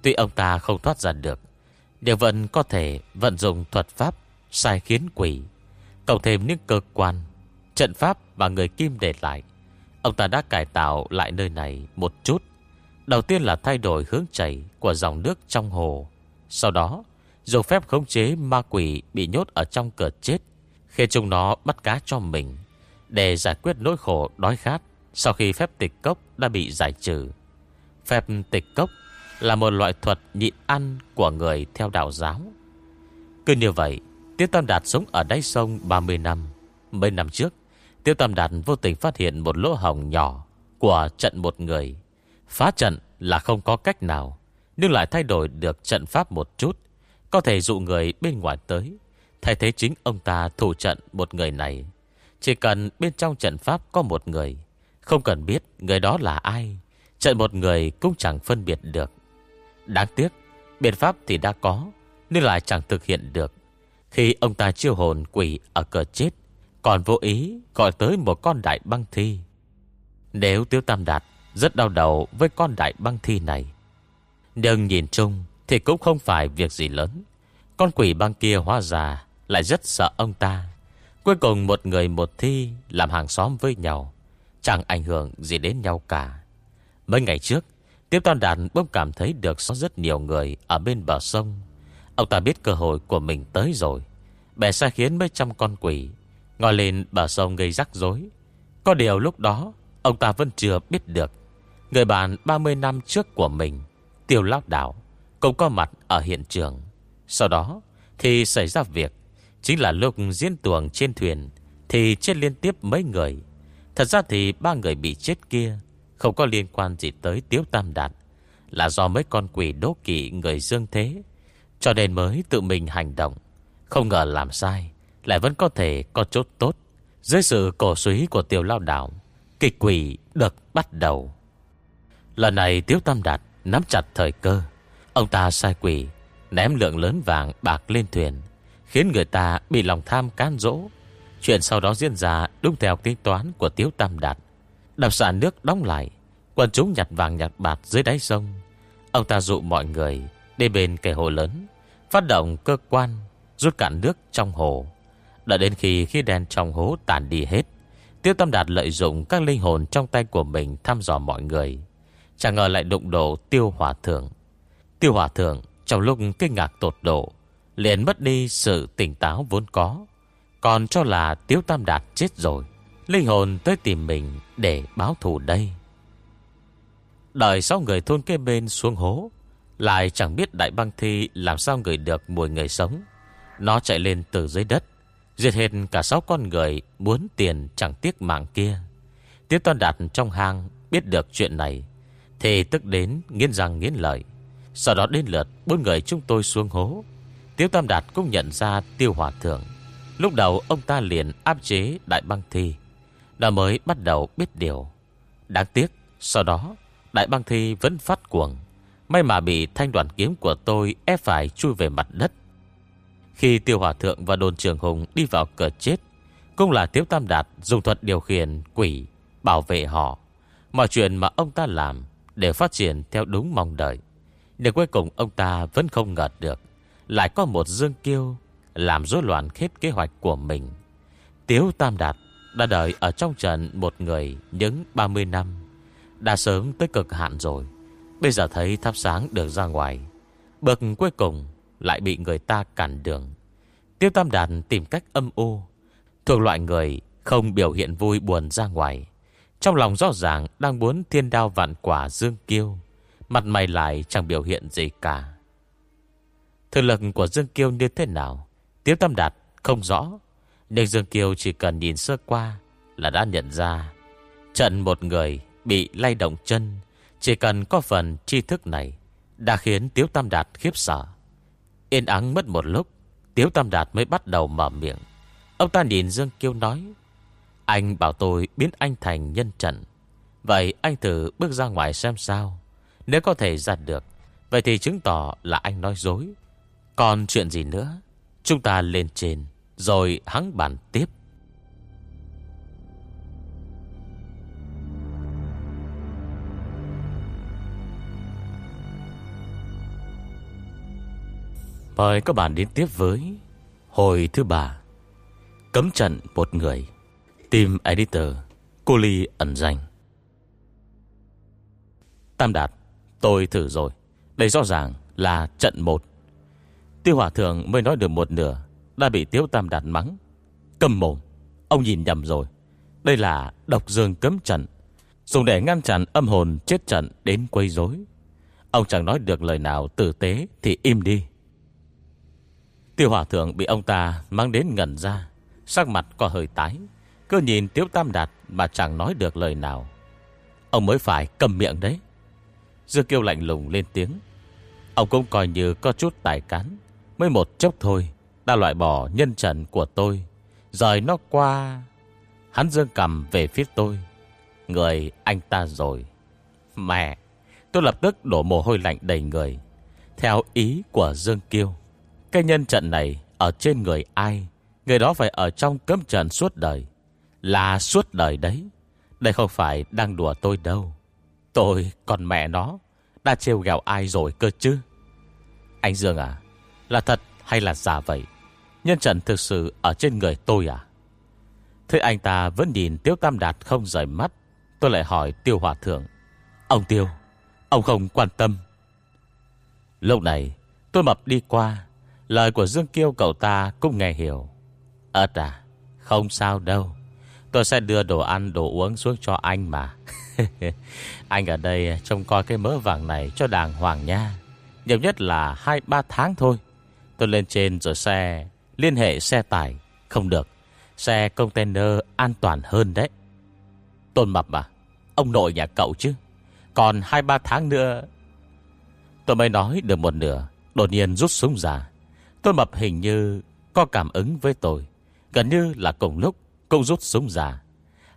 Tuy ông ta không thoát ra được đều vẫn có thể vận dụng thuật pháp Sai khiến quỷ, Cộng thêm những cơ quan, Trận pháp và người kim để lại. Ông ta đã cải tạo lại nơi này một chút. Đầu tiên là thay đổi hướng chảy Của dòng nước trong hồ. Sau đó dùng phép khống chế ma quỷ Bị nhốt ở trong cửa chết Khi chúng nó bắt cá cho mình Để giải quyết nỗi khổ đói khát. Sau khi phép tịch cốc đã bị giải trừ, Phép tịch cốc Là một loại thuật nhịn ăn Của người theo đạo giáo. Cứ như vậy, Tiêu Tam Đạt sống ở đáy sông 30 năm. Mấy năm trước, Tiêu Tam Đạt vô tình phát hiện một lỗ hồng nhỏ Của trận một người. Phá trận là không có cách nào, Nhưng lại thay đổi được trận pháp một chút. Có thể dụ người bên ngoài tới, Thay thế chính ông ta thủ trận một người này. Chỉ cần bên trong trận pháp có một người không cần biết người đó là ai Trận một người cũng chẳng phân biệt được. Đáng tiếc, Biện pháp thì đã có, Nhưng lại chẳng thực hiện được. Khi ông ta chiêu hồn quỷ ở cửa chết, Còn vô ý gọi tới một con đại băng thi. Nếu Tiếu Tam Đạt Rất đau đầu với con đại băng thi này, Nhưng nhìn chung Thì cũng không phải việc gì lớn. Con quỷ băng kia hóa ra Lại rất sợ ông ta. Cuối cùng một người một thi Làm hàng xóm với nhau. Chẳng ảnh hưởng gì đến nhau cả. Mấy ngày trước, Tiếp toàn Đạt bỗng cảm thấy được có rất nhiều người Ở bên bờ sông. Ông ta biết cơ hội của mình tới rồi. Bè xa khiến mấy trăm con quỷ Ngồi lên bờ sông gây rắc rối. Có điều lúc đó, Ông ta vẫn chưa biết được. Người bạn 30 năm trước của mình, Tiêu Lóc Đảo, Cũng có mặt ở hiện trường. Sau đó thì xảy ra việc. Chính là lúc diễn tuồng trên thuyền, Thì chết liên tiếp mấy người. Thật ra thì ba người bị chết kia Không có liên quan gì tới Tiếu Tam Đạt, Là do mấy con quỷ đố kỵ người dương thế. Cho nên mới tự mình hành động. Không ngờ làm sai, Lại vẫn có thể có chốt tốt. Dưới sự cổ suý của Tiêu Lao Đảo Kịch quỷ được bắt đầu. Lần này Tiếu Tam Đạt Nắm chặt thời cơ. Ông ta sai quỷ, Ném lượng lớn vàng bạc lên thuyền, Khiến người ta bị lòng tham cán dỗ. Chuyện sau đó diễn ra đúng theo tính toán của Tiếu Tam Đạt Đập sản nước đóng lại quần chúng nhặt vàng nhặt bạc dưới đáy sông Ông ta dụ mọi người Đi bên kẻ hồ lớn Phát động cơ quan Rút cạn nước trong hồ Đợi đến khi khi đèn trong hố tàn đi hết Tiêu Tâm Đạt lợi dụng các linh hồn trong tay của mình thăm dò mọi người. Chẳng ngờ lại đụng độ tiêu Hòa thượng. Tiêu Hòa thượng trong lúc kinh ngạc tột độ, liền mất đi sự tỉnh táo vốn có. Còn cho là Tiêu Tam Đạt chết rồi. Linh hồn tới tìm mình để báo thù đây. Đợi sau người thôn kế bên xuống hố, lại chẳng biết đại băng thi làm sao người được mùi người sống. Nó chạy lên từ dưới đất, Diệt hết cả sáu con người Muốn tiền chẳng tiếc mạng kia Tiếp toàn đạt trong hang Biết được chuyện này Thì tức đến nghiến răng nghiến lợi Sau đó đến lượt bốn người chúng tôi xuống hố Tiêu Tam Đạt cũng nhận ra tiêu hòa thượng Lúc đầu ông ta liền áp chế đại băng thi. Đã mới bắt đầu biết điều. Đáng tiếc, Sau đó, đại băng thi vẫn phát cuồng. May mà bị thanh đoàn kiếm của tôi ép phải chui về mặt đất. Khi tiêu hòa thượng và đồn trường hùng đi vào cửa chết, Cũng là Tiếu Tam Đạt dùng thuật điều khiển quỷ, Bảo vệ họ. Mọi chuyện mà ông ta làm để phát triển theo đúng mong đợi. Nhưng cuối cùng ông ta vẫn không ngờ được, Lại có một dương kiêu làm rối loạn hết kế hoạch của mình Tiếu Tam Đạt Đã đợi ở trong trận một người Những 30 năm Đã sớm tới cực hạn rồi Bây giờ thấy thắp sáng được ra ngoài Bậc cuối cùng lại bị người ta cản đường. Tiêu Tam Đạt tìm cách âm u, thuộc loại người không biểu hiện vui buồn ra ngoài. Trong lòng rõ ràng đang muốn thiên đao vạn quả dương kiêu, mặt mày lại chẳng biểu hiện gì cả. Thực lực của Dương Kiêu như thế nào? Tiếp Tam Đạt không rõ, nhưng Dương Kiêu chỉ cần nhìn sơ qua là đã nhận ra. Trận một người bị lay động chân, chỉ cần có phần tri thức này đã khiến Tiếu Tam Đạt khiếp sợ. Yên ắng mất một lúc Tiếu Tam Đạt mới bắt đầu mở miệng Ông ta nhìn Dương Kiêu nói Anh bảo tôi biến anh thành nhân trận Vậy anh thử bước ra ngoài xem sao Nếu có thể ra được Vậy thì chứng tỏ là anh nói dối Còn chuyện gì nữa Chúng ta lên trên, Rồi hắn bàn tiếp. Mời các bạn đến tiếp với Hồi thứ ba, Cấm trận một người, Team Editor Cô Ly ẩn danh. Tam Đạt, Tôi thử rồi. Đây rõ ràng là trận một. Tiêu Hòa Thượng mới nói được một nửa, Đã bị Tiếu Tam Đạt mắng. Cầm mồm, Ông nhìn nhầm rồi. Đây là độc dương cấm trận, Dùng để ngăn chặn âm hồn chết trận đến quấy rối. Ông chẳng nói được lời nào, tử tế Thì im đi. Tiêu Hòa Thượng bị ông ta mang đến ngẩn ra, Sắc mặt có hơi tái, Cứ nhìn Tiếu Tam Đạt Mà chẳng nói được lời nào. Ông mới phải cầm miệng đấy. Dư Kiêu lạnh lùng lên tiếng. Ông cũng coi như có chút tài cán. Mới một chốc thôi, Đã loại bỏ nhân trần của tôi. Rời nó qua, Hắn dương cầm về phía tôi. Người anh ta rồi. Mẹ, Tôi lập tức đổ mồ hôi lạnh đầy người. Theo ý của Dương Kiêu, Cái nhân trận này Ở trên người ai? Người đó phải ở trong cấm trận suốt đời. Là suốt đời đấy. Đây không phải đang đùa tôi đâu. Tôi còn mẹ nó, Đã trêu gẹo ai rồi cơ chứ? Anh Dương à là thật hay là giả vậy? Nhân trần thực sự ở trên người tôi à? Thế anh ta vẫn nhìn Tiêu Tam Đạt không rời mắt. Tôi lại hỏi Tiêu Hòa Thượng. Ông Tiêu, Ông không quan tâm. Lúc này, tôi mập đi qua. Lời của Dương Kiêu cậu ta cũng nghe hiểu. Ơt à Không sao đâu. Tôi sẽ đưa đồ ăn, đồ uống xuống cho anh mà. [LAUGHS] Anh ở đây trông coi cái mớ vàng này cho đàng hoàng nha. Nhiều nhất là 2-3 tháng thôi. Tôi lên trên rồi xe, Liên hệ xe tải. Không được, Xe container an toàn hơn đấy. Tôn Mập à Ông nội nhà cậu chứ, Còn 2-3 tháng nữa. Tôi mới nói được một nửa, Đột nhiên rút súng ra. Tôn Mập hình như có cảm ứng với tôi, Gần như là cùng lúc Cũng rút súng ra.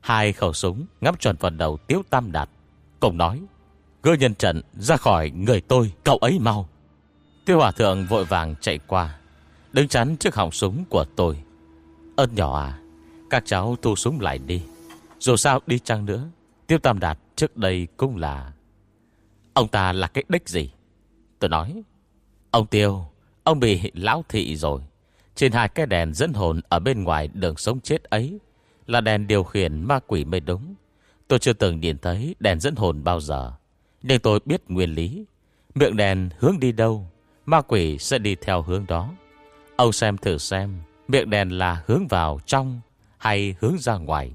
Hai khẩu súng ngắm tròn vào đầu Tiếu Tam Đạt, Cùng nói Gơ nhân trận, ra khỏi người tôi, Cậu ấy mau. Tiêu Hòa Thượng vội vàng chạy qua, Đứng chắn trước hỏng súng của tôi. Ơn nhỏ à Các cháu thu súng lại đi, Dù sao đi chăng nữa, Tiêu Tam Đạt trước đây cũng là Ông ta là cái đích gì? Tôi nói. Ông Tiêu, Ông bị lão thị rồi. Trên hai cái đèn dẫn hồn Ở bên ngoài đường sống chết ấy Là đèn điều khiển ma quỷ mới đúng. Tôi chưa từng nhìn thấy đèn dẫn hồn bao giờ, Nhưng tôi biết nguyên lý. Miệng đèn hướng đi đâu Ma quỷ sẽ đi theo hướng đó. Ông xem thử xem, Miệng đèn là hướng vào trong Hay hướng ra ngoài.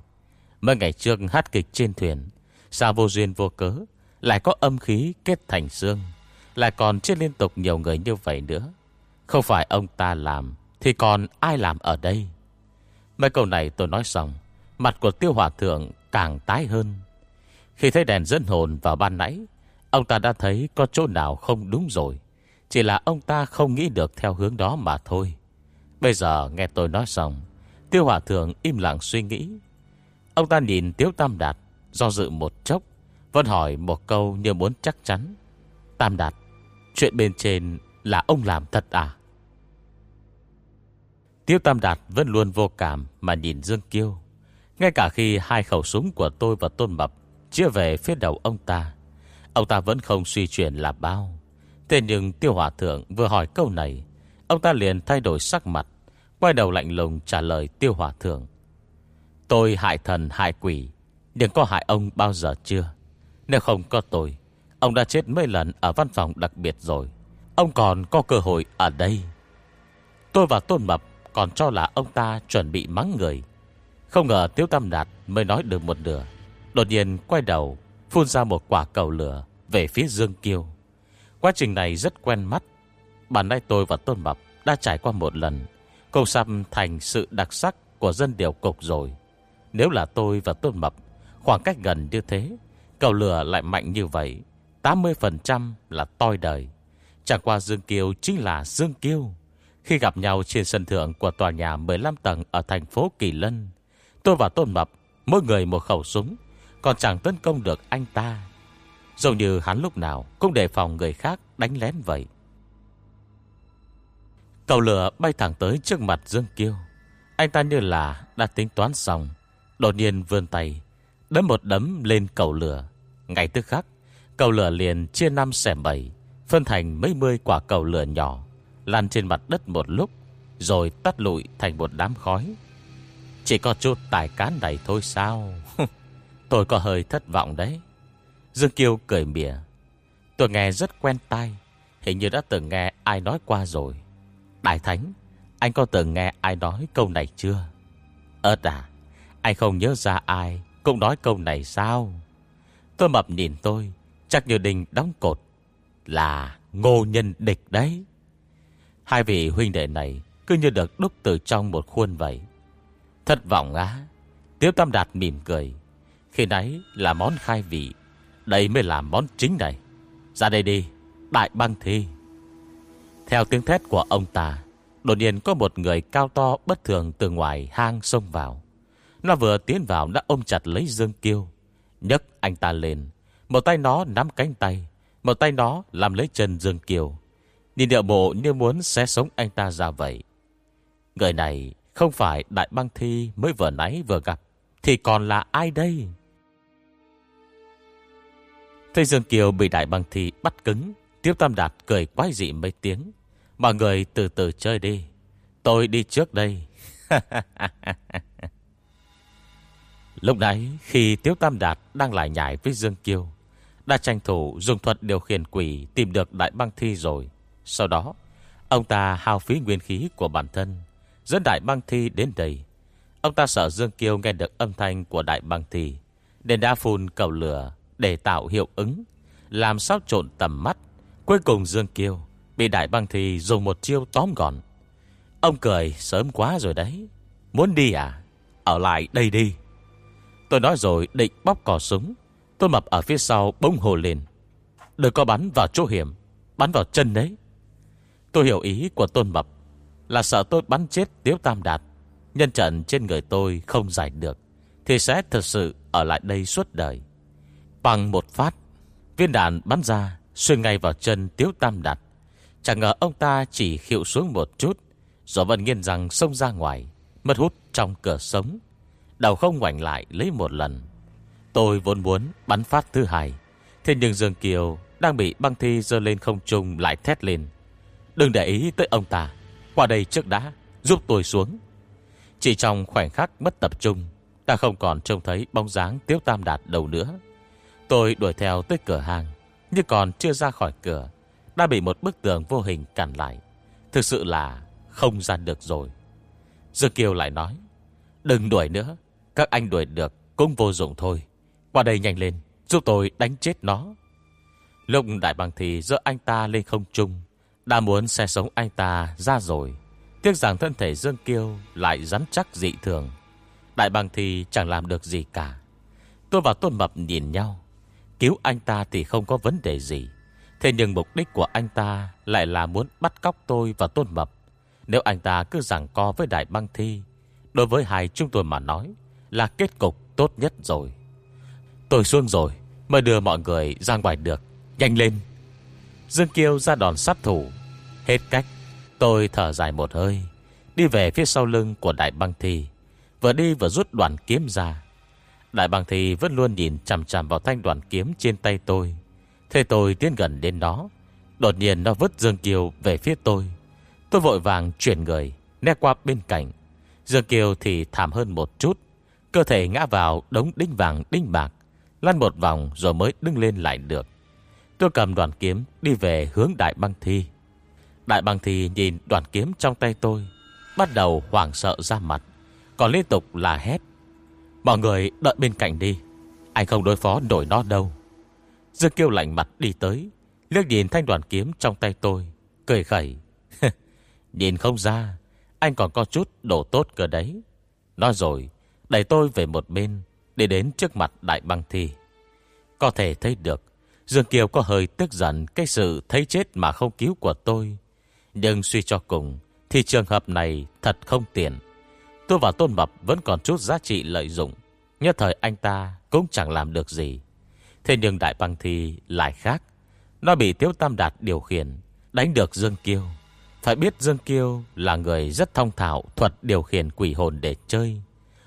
Mấy ngày trước hát kịch trên thuyền Sao vô duyên vô cớ Lại có âm khí kết thành xương, Lại còn chết liên tục nhiều người như vậy nữa. Không phải ông ta làm, Thì còn ai làm ở đây? Mấy câu này tôi nói xong, Mặt của tiêu hòa thượng càng tái hơn. Khi thấy đèn dân hồn vào ban nãy, Ông ta đã thấy có chỗ nào không đúng rồi chỉ là ông ta không nghĩ được theo hướng đó mà thôi. Bây giờ nghe tôi nói xong, Tiêu Hòa Thượng im lặng suy nghĩ. Ông ta nhìn Tiếu Tam Đạt, Do dự một chốc, Vẫn hỏi một câu như muốn chắc chắn. Tam Đạt, Chuyện bên trên là ông làm thật à? Tiêu Tam Đạt vẫn luôn vô cảm Mà nhìn Dương Kiêu. Ngay cả khi hai khẩu súng của tôi và Tôn Mập Chia về phía đầu ông ta Ông ta vẫn không suy chuyển là bao. Thế nhưng tiêu hòa thượng vừa hỏi câu này, Ông ta liền thay đổi sắc mặt, Quay đầu lạnh lùng trả lời tiêu hòa thượng. Tôi hại thần hại quỷ đừng có hại ông bao giờ chưa? Nếu không có tôi, Ông đã chết mấy lần ở văn phòng đặc biệt rồi. Ông còn có cơ hội ở đây. Tôi và Tôn Mập Còn cho là ông ta chuẩn bị mắng người. Không ngờ Tiêu Tam Đạt Mới nói được một nửa, Đột nhiên quay đầu, Phun ra một quả cầu lửa Về phía Dương Kiêu. Quá trình này rất quen mắt. Bản nay tôi và Tôn Mập đã trải qua một lần. Cầu xăm thành sự đặc sắc của dân điều cục rồi. Nếu là tôi và Tôn Mập, Khoảng cách gần như thế. Cầu lửa lại mạnh như vậy 80% là toi đời. Chẳng qua Dương kiêu chính là Dương kiêu. Khi gặp nhau trên sân thượng Của tòa nhà 15 tầng Ở thành phố Kỳ Lân, Tôi và Tôn Mập, Mỗi người một khẩu súng, Còn chẳng tấn công được anh ta. Giống như hắn lúc nào Cũng đề phòng người khác đánh lén vậy. Cầu lửa bay thẳng tới trước mặt Dương Kiêu. Anh ta như là đã tính toán xong, Đột nhiên vươn tay, Đấm một đấm lên cầu lửa. Ngay tức khắc Cầu lửa liền chia năm xẻ bảy, Phân thành mấy mươi quả cầu lửa nhỏ Lan trên mặt đất một lúc, Rồi tắt lụi thành một đám khói. Chỉ có chút tài cán này thôi sao? [LAUGHS] Tôi có hơi thất vọng đấy. Dương Kiêu cười mỉa. Tôi nghe rất quen tai, Hình như đã từng nghe ai nói qua rồi. Đại Thánh, Anh có từng nghe ai nói câu này chưa? Ơt à Anh không nhớ ra ai Cũng nói câu này sao? Tôi mập nhìn tôi, Chắc như đình đóng cột. Là ngô nhân địch đấy. Hai vị huynh đệ này Cứ như được đúc từ trong một khuôn vậy. Thất vọng á, Tiếu Tam Đạt mỉm cười. Khi nãy là món khai vị đây mới là món chính này Ra đây đi, Đại băng thi Theo tiếng thét của ông ta, Đột nhiên có một người cao to bất thường từ ngoài hang xông vào. Nó vừa tiến vào đã ôm chặt lấy Dương Kiêu. nhấc anh ta lên. Một tay nó nắm cánh tay. Một tay nó làm lấy chân Dương Kiều. Nhìn điệu bộ như muốn xé sống anh ta ra vậy. Người này không phải Đại băng Thi mới vừa nãy vừa gặp. Thì còn là ai đây? Thấy Dương Kiều bị Đại băng Thi bắt cứng. Tiếp Tam Đạt cười quái dị mấy tiếng. Mọi người từ từ chơi đi Tôi đi trước đây [LAUGHS] Lúc nãy, khi Tiếu Tam Đạt đang lại nhảy với Dương Kiêu Đã tranh thủ dùng thuật điều khiển quỷ Tìm được đại băng thi rồi Sau đó, Ông ta hao phí nguyên khí của bản thân, Dẫn đại băng thi đến đây Ông ta sợ Dương Kiêu nghe được âm thanh của đại băng thi, Nên đã phun cầu lửa để tạo hiệu ứng, Làm sao trộn tầm mắt. Cuối cùng Dương Kiêu Bị đại băng thì dùng một chiêu tóm gọn. Ông cười, sớm quá rồi đấy. Muốn đi à? Ở lại đây đi. Tôi nói rồi định bóp cò súng. Tôi mập ở phía sau bông hồ lên. Đừng có bắn vào chỗ hiểm, Bắn vào chân đấy. Tôi hiểu ý của tôn mập, Là sợ tôi bắn chết Tiếu Tam Đạt. Nhân trận trên người tôi không giải được, Thì sẽ thật sự ở lại đây suốt đời. Bằng một phát, Viên đạn bắn ra, Xuyên ngay vào chân Tiếu Tam Đạt. Chẳng ngờ ông ta chỉ khịu xuống một chút, Rồi vẫn nghiên rằng xông ra ngoài, Mất hút trong cửa sống. Đầu không ngoảnh lại lấy một lần. Tôi vốn muốn bắn phát thứ hai, Thế nhưng Dương Kiều Đang bị băng thi dơ lên không trung lại thét lên. Đừng để ý tới ông ta, Qua đây trước đã, Giúp tôi xuống. Chỉ trong khoảnh khắc mất tập trung, Ta không còn trông thấy bóng dáng Tiếu Tam Đạt đầu nữa. Tôi đuổi theo tới cửa hàng Nhưng còn chưa ra khỏi cửa đã bị một bức tường vô hình cản lại. Thực sự là không ra được rồi. Dương Kiều lại nói, đừng đuổi nữa, các anh đuổi được cũng vô dụng thôi. Qua đây nhanh lên, giúp tôi đánh chết nó. Lúc đại bằng thì giữa anh ta lên không trung, đã muốn xe sống anh ta ra rồi. Tiếc rằng thân thể Dương Kiêu lại rắn chắc dị thường. Đại bằng thì chẳng làm được gì cả. Tôi và Tôn Mập nhìn nhau. Cứu anh ta thì không có vấn đề gì. Thế nhưng mục đích của anh ta lại là muốn bắt cóc tôi và Tôn Mập. Nếu anh ta cứ giảng co với Đại Băng Thi, đối với hai chúng tôi mà nói là kết cục tốt nhất rồi. Tôi xuống rồi, mới đưa mọi người ra ngoài được. Nhanh lên! Dương Kiêu ra đòn sát thủ. Hết cách, tôi thở dài một hơi, đi về phía sau lưng của Đại Băng Thi. Vừa đi vừa rút đoàn kiếm ra. Đại bằng Thi vẫn luôn nhìn chằm chằm vào thanh đoàn kiếm trên tay tôi. Thế tôi tiến gần đến nó. Đột nhiên nó vứt Dương Kiều về phía tôi. Tôi vội vàng chuyển người, Né qua bên cạnh. Dương Kiều thì thảm hơn một chút. Cơ thể ngã vào đống đinh vàng, đinh bạc, Lăn một vòng rồi mới đứng lên lại được. Tôi cầm đoàn kiếm Đi về hướng đại băng thi Đại băng thi nhìn đoàn kiếm trong tay tôi, Bắt đầu hoảng sợ ra mặt, Còn liên tục là hét. Mọi người đợi bên cạnh đi. Anh không đối phó nổi nó đâu. Dương Kiêu lạnh mặt đi tới, Liếc nhìn thanh đoàn kiếm trong tay tôi, Cười khẩy. [LAUGHS] Nhìn không ra, Anh còn có chút đồ tốt cơ đấy. Nói rồi, Đẩy tôi về một bên Để đến trước mặt đại băng thi. Có thể thấy được, Dương Kiều có hơi tức giận Cái sự thấy chết mà không cứu của tôi. Nhưng suy cho cùng, Thì trường hợp này thật không tiện. Tôi và Tôn Mập vẫn còn chút giá trị lợi dụng. Nhất thời anh ta cũng chẳng làm được gì. Thế nhưng Đại Băng Thi lại khác. Nó bị Tiếu Tam Đạt điều khiển, Đánh được Dương Kiêu. Phải biết Dương Kiêu là người rất thông thạo, Thuật điều khiển quỷ hồn để chơi.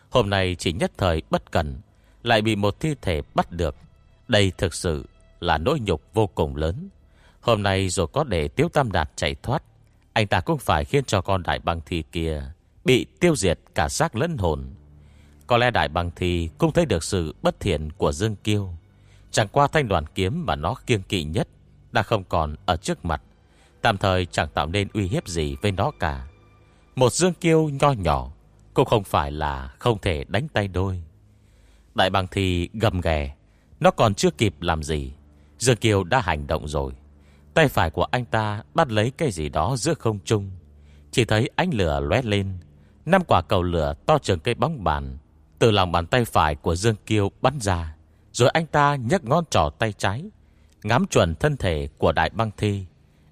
Hôm nay chỉ nhất thời bất cần, Lại bị một thi thể bắt được. Đây thực sự là nỗi nhục vô cùng lớn. Hôm nay rồi có để Tiếu Tam Đạt chạy thoát, Anh ta cũng phải khiến cho con đại băng thi kia Bị tiêu diệt cả xác lẫn hồn. Có lẽ đại bằng thi Cũng thấy được sự bất thiện của Dương Kiêu. Chẳng qua thanh đoàn kiếm Mà nó kiêng kỵ nhất Đã không còn ở trước mặt. Tạm thời chẳng tạo nên uy hiếp gì với nó cả. Một Dương Kiêu nho nhỏ Cũng không phải là không thể đánh tay đôi. Đại bằng thi gầm ghè, Nó còn chưa kịp làm gì. Dương Kiều đã hành động rồi. Tay phải của anh ta bắt lấy cái gì đó giữa không trung. Chỉ thấy ánh lửa lóe lên Năm quả cầu lửa to trường cây bóng bàn. Từ lòng bàn tay phải của Dương Kiêu bắn ra. Rồi anh ta nhấc ngón trỏ tay trái, Ngắm chuẩn thân thể của đại băng thi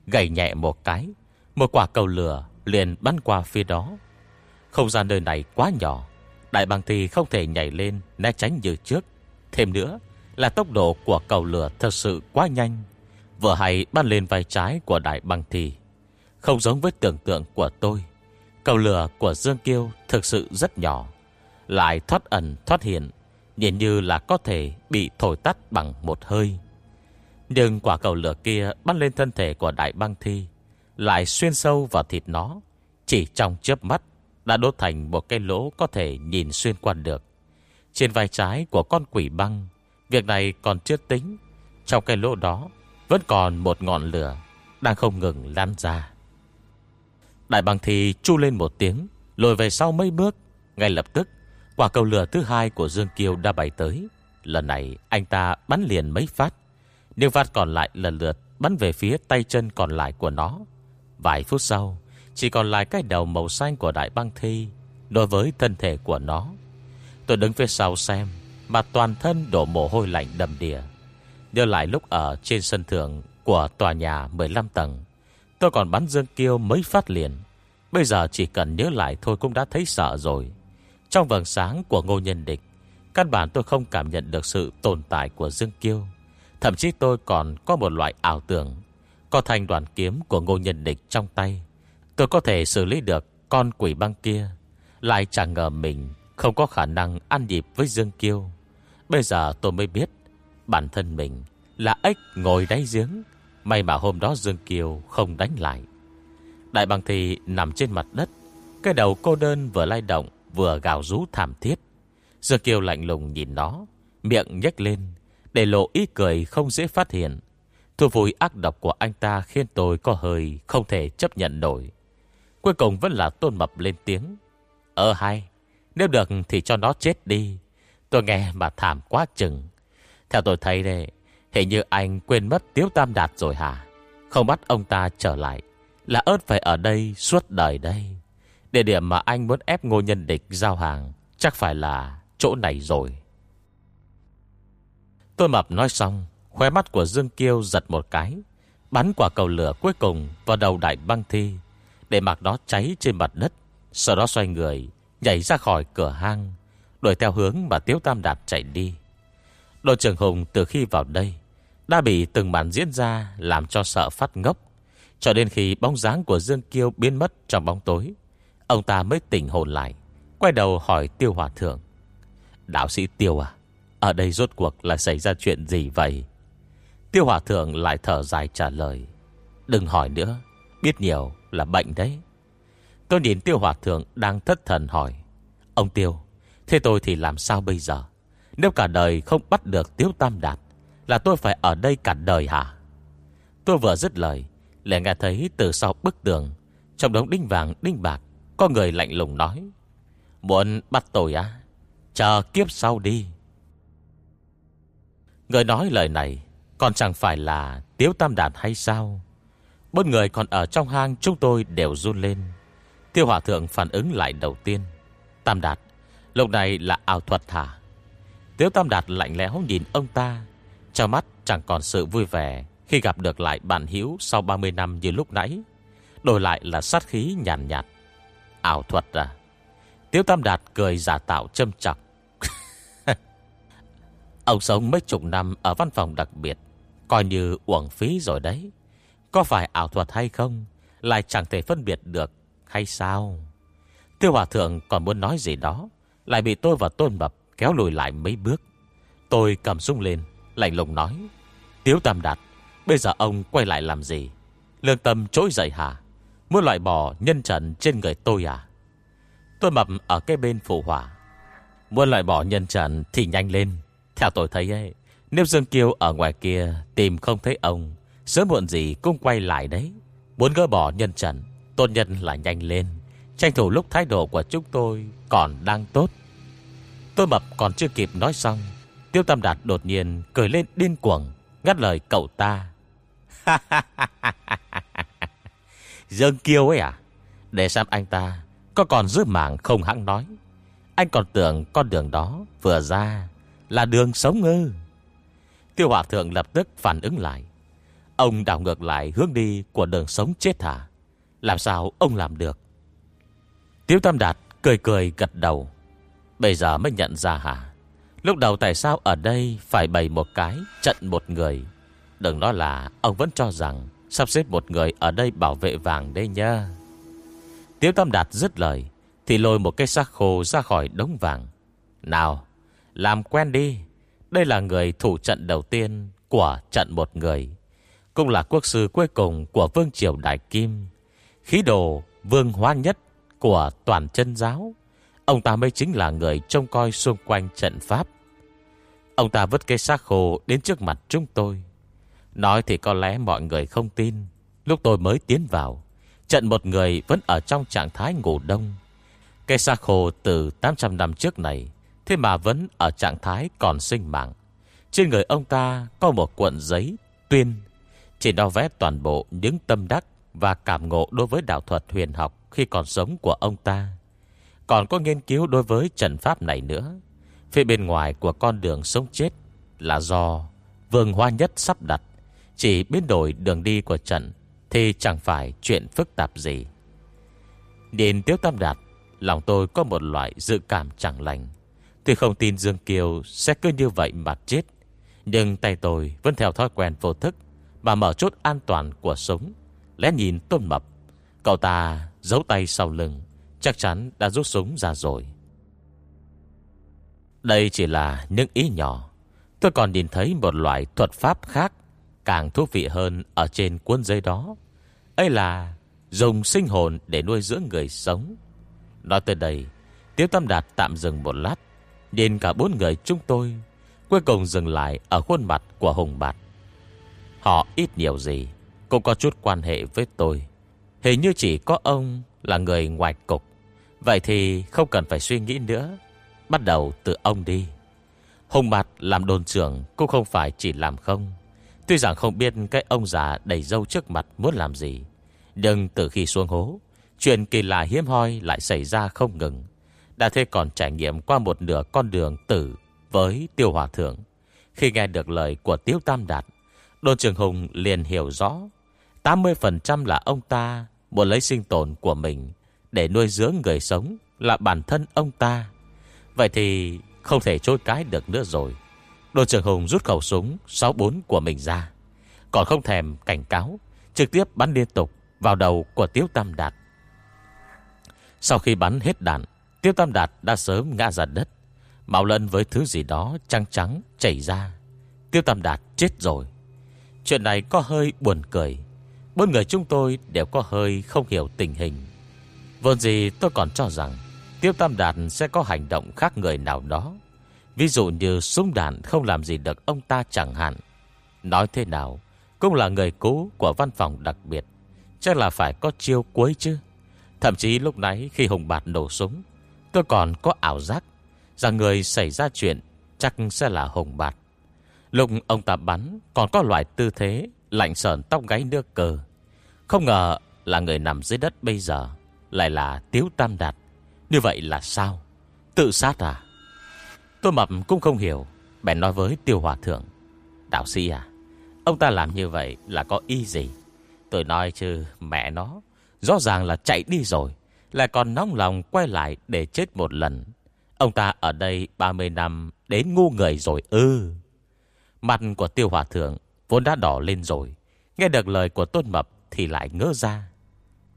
Gầy nhẹ một cái. Một quả cầu lửa liền bắn qua phía đó. Không gian nơi này quá nhỏ, Đại băng thi không thể nhảy lên, Né tránh như trước. Thêm nữa là tốc độ của cầu lửa thật sự quá nhanh, Vừa hay bắn lên vai trái của đại băng thi. Không giống với tưởng tượng của tôi. Cầu lửa của Dương Kiêu thực sự rất nhỏ, Lại thoát ẩn, thoát hiện, Nhìn như là có thể bị thổi tắt bằng một hơi. Nhưng quả cầu lửa kia bắn lên thân thể của đại băng thi, Lại xuyên sâu vào thịt nó, Chỉ trong chớp mắt Đã đốt thành một cái lỗ có thể nhìn xuyên qua được. Trên vai trái của con quỷ băng, Việc này còn chưa tính, Trong cái lỗ đó Vẫn còn một ngọn lửa Đang không ngừng lan ra. Đại bằng thì chu lên một tiếng, Lùi về sau mấy bước, Ngay lập tức, Quả cầu lửa thứ hai của Dương Kiều đã bay tới. Lần này, anh ta bắn liền mấy phát, Nhưng phát còn lại lần lượt Bắn về phía tay chân còn lại của nó. Vài phút sau, Chỉ còn lại cái đầu màu xanh của đại băng thi Đối với thân thể của nó. Tôi đứng phía sau xem, Mà toàn thân đổ mồ hôi lạnh đầm đìa. Nhớ lại lúc ở trên sân thượng Của tòa nhà 15 tầng Tôi còn bắn Dương Kiêu mới phát liền. Bây giờ chỉ cần nhớ lại thôi cũng đã thấy sợ rồi. Trong vầng sáng của ngô nhân địch, Căn bản tôi không cảm nhận được sự tồn tại của Dương Kiêu. Thậm chí tôi còn có một loại ảo tưởng, Có thành đoàn kiếm của ngô nhân địch trong tay. Tôi có thể xử lý được con quỷ băng kia. Lại chẳng ngờ mình không có khả năng ăn nhịp với Dương Kiêu. Bây giờ tôi mới biết Bản thân mình là ếch ngồi đáy giếng. May mà hôm đó Dương Kiều không đánh lại. Đại bằng thì nằm trên mặt đất. Cái đầu cô đơn vừa lay động, Vừa gào rú thảm thiết. Dương Kiều lạnh lùng nhìn nó, Miệng nhếch lên, Để lộ ý cười không dễ phát hiện. Thu vui ác độc của anh ta Khiến tôi có hơi không thể chấp nhận nổi. Cuối cùng vẫn là tôn mập lên tiếng. Ờ hay, Nếu được thì cho nó chết đi. Tôi nghe mà thảm quá chừng. Theo tôi thấy đây Hình như anh quên mất Tiếu Tam Đạt rồi hả? Không bắt ông ta trở lại, Là ớt phải ở đây suốt đời đây Địa điểm mà anh muốn ép ngô nhân địch giao hàng Chắc phải là chỗ này rồi. Tôi mập nói xong, Khóe mắt của Dương Kiêu giật một cái, Bắn quả cầu lửa cuối cùng Vào đầu đại băng thi, Để mặc nó cháy trên mặt đất, Sau đó xoay người, Nhảy ra khỏi cửa hang, Đuổi theo hướng mà Tiếu Tam Đạt chạy đi. Đội trưởng Hùng từ khi vào đây đã bị từng màn diễn ra Làm cho sợ phát ngốc. Cho đến khi bóng dáng của Dương Kiêu biến mất trong bóng tối, Ông ta mới tỉnh hồn lại, Quay đầu hỏi Tiêu Hòa Thượng. Đạo sĩ Tiêu à Ở đây rốt cuộc là xảy ra chuyện gì vậy? Tiêu Hòa Thượng lại thở dài trả lời. Đừng hỏi nữa, Biết nhiều là bệnh đấy. Tôi nhìn Tiêu Hòa Thượng đang thất thần hỏi. Ông Tiêu, Thế tôi thì làm sao bây giờ? Nếu cả đời không bắt được Tiếu Tam Đạt là tôi phải ở đây cả đời hả? Tôi vừa dứt lời, Lại nghe thấy từ sau bức tường, Trong đống đinh vàng, đinh bạc, Có người lạnh lùng nói Muốn bắt tôi á, Chờ kiếp sau đi. Người nói lời này, Còn chẳng phải là Tiếu Tam Đạt hay sao? Bốn người còn ở trong hang Chúng tôi đều run lên. Tiêu Hòa Thượng phản ứng lại đầu tiên, Tam Đạt Lúc này là ảo thuật thả. Tiếu Tam Đạt lạnh lẽo nhìn ông ta trong mắt chẳng còn sự vui vẻ Khi gặp được lại bạn hữu Sau 30 năm như lúc nãy. Đổi lại là sát khí nhàn nhạt, nhạt Ảo thuật à? Tiếu Tam Đạt cười giả tạo châm chọc. [LAUGHS] Ông sống mấy chục năm Ở văn phòng đặc biệt Coi như uổng phí rồi đấy. Có phải ảo thuật hay không? Lại chẳng thể phân biệt được Hay sao? Tiêu Hòa Thượng còn muốn nói gì đó Lại bị tôi và Tôn Mập kéo lùi lại mấy bước. Tôi cầm sung lên Lạnh lùng nói. Tiếu Tam Đạt, Bây giờ ông quay lại làm gì? Lương tâm trỗi dậy hả? Muốn loại bỏ nhân trần trên người tôi à? Tôi mập ở cái bên phụ hỏa Muốn loại bỏ nhân trần thì nhanh lên. Theo tôi thấy ấy, Nếu Dương Kiêu ở ngoài kia Tìm không thấy ông, Sớm muộn gì cũng quay lại đấy. Muốn gỡ bỏ nhân trần Tôn nhân là nhanh lên. Tranh thủ lúc thái độ của chúng tôi Còn đang tốt. Tôi mập còn chưa kịp nói xong Tiêu Tam Đạt đột nhiên cười lên điên cuồng, Ngắt lời, cậu ta. [LAUGHS] Dương Kiêu ấy à Để xem anh ta Có còn giữ mạng không hãng nói. Anh còn tưởng con đường đó vừa ra Là đường sống ngư. Tiêu Hòa Thượng lập tức phản ứng lại. Ông đảo ngược lại hướng đi Của đường sống chết thả. Làm sao ông làm được? Tiêu Tam Đạt cười cười gật đầu. Bây giờ mới nhận ra hả? Lúc đầu tại sao ở đây Phải bày một cái trận một người? Đừng nói là ông vẫn cho rằng Sắp xếp một người ở đây bảo vệ vàng đây nha Tiếu Tam Đạt dứt lời, Thì lôi một cái xác khô ra khỏi đống vàng. Nào, Làm quen đi. Đây là người thủ trận đầu tiên Của trận một người. Cũng là quốc sư cuối cùng Của Vương Triều Đại Kim. Khí đồ vương hoa nhất Của toàn chân giáo. Ông ta mới chính là người trông coi xung quanh trận pháp. Ông ta vứt cây xác khô đến trước mặt chúng tôi. Nói thì có lẽ mọi người không tin. Lúc tôi mới tiến vào, Trận một người vẫn ở trong trạng thái ngủ đông. Cây xác khô từ 800 năm trước này, Thế mà vẫn ở trạng thái còn sinh mạng. Trên người ông ta có một cuộn giấy Tuyên, Chỉ đo vẽ toàn bộ những tâm đắc Và cảm ngộ đối với đạo thuật huyền học Khi còn sống của ông ta. Còn có nghiên cứu đối với trận pháp này nữa. Phía bên ngoài của con đường sống chết Là do Vương Hoa Nhất sắp đặt. Chỉ biến đổi đường đi của trận Thì chẳng phải chuyện phức tạp gì. Nhìn Tiếu Tam Đạt, Lòng tôi có một loại dự cảm chẳng lành. Tôi không tin Dương Kiều Sẽ cứ như vậy mà chết, Nhưng tay tôi vẫn theo thói quen vô thức Mà mở chốt an toàn của súng Lén nhìn tôn mập, Cậu ta giấu tay sau lưng, Chắc chắn đã rút súng ra rồi đây chỉ là những ý nhỏ. Tôi còn nhìn thấy một loại thuật pháp khác, Càng thú vị hơn Ở trên cuốn giấy đó. Ấy là dùng sinh hồn để nuôi dưỡng người sống. Nói tới đây, Tiếu Tâm Đạt tạm dừng một lát điền cả bốn người chúng tôi, Cuối cùng dừng lại ở khuôn mặt của Hùng Bạt. Họ ít nhiều gì, Cũng có chút quan hệ với tôi. Hình như chỉ có ông là người ngoài cục. Vậy thì không cần phải suy nghĩ nữa. Bắt đầu từ ông đi. Hùng mặt làm đồn trưởng Cũng không phải chỉ làm không. Tuy rằng không biết cái ông già đầy dâu trước mặt muốn làm gì, Nhưng từ khi xuống hố, Chuyện kỳ lạ hiếm hoi lại xảy ra không ngừng. Đã thế còn trải nghiệm qua một nửa con đường tử Với tiêu hòa thượng. Khi nghe được lời của tiêu Tam Đạt, Đồn trưởng Hùng liền hiểu rõ. 80% là ông ta Muốn lấy sinh tồn của mình Để nuôi dưỡng người sống Là bản thân ông ta. Vậy thì không thể trôi cái được nữa rồi. Đô trưởng Hùng rút khẩu súng 64 của mình ra. Còn không thèm cảnh cáo, Trực tiếp bắn liên tục vào đầu của Tiếu Tam Đạt. Sau khi bắn hết đạn, Tiếu Tam Đạt đã sớm ngã ra đất. Mạo lân với thứ gì đó trắng trắng chảy ra. Tiêu Tam Đạt chết rồi. Chuyện này có hơi buồn cười. Bốn người chúng tôi đều có hơi không hiểu tình hình. Vốn gì tôi còn cho rằng Tiêu Tam Đạt sẽ có hành động khác người nào đó. Ví dụ như súng đạn không làm gì được ông ta chẳng hạn. Nói thế nào, Cũng là người cũ của văn phòng đặc biệt. Chắc là phải có chiêu cuối chứ. Thậm chí lúc nãy khi Hùng Bạt nổ súng, Tôi còn có ảo giác Rằng người xảy ra chuyện Chắc sẽ là Hùng Bạt. Lúc ông ta bắn, Còn có loại tư thế, Lạnh sờn tóc gáy nước cờ. Không ngờ là người nằm dưới đất bây giờ Lại là Tiếu Tam Đạt như vậy là sao? Tự sát à? Tôi mập cũng không hiểu. Bèn nói với tiêu hòa thượng. Đạo sĩ à Ông ta làm như vậy là có ý gì? Tôi nói chứ, mẹ nó, Rõ ràng là chạy đi rồi, Lại còn nóng lòng quay lại để chết một lần. Ông ta ở đây 30 năm, Đến ngu người rồi ư. Mặt của tiêu hòa thượng Vốn đã đỏ lên rồi. Nghe được lời của Tôn Mập Thì lại ngỡ ra.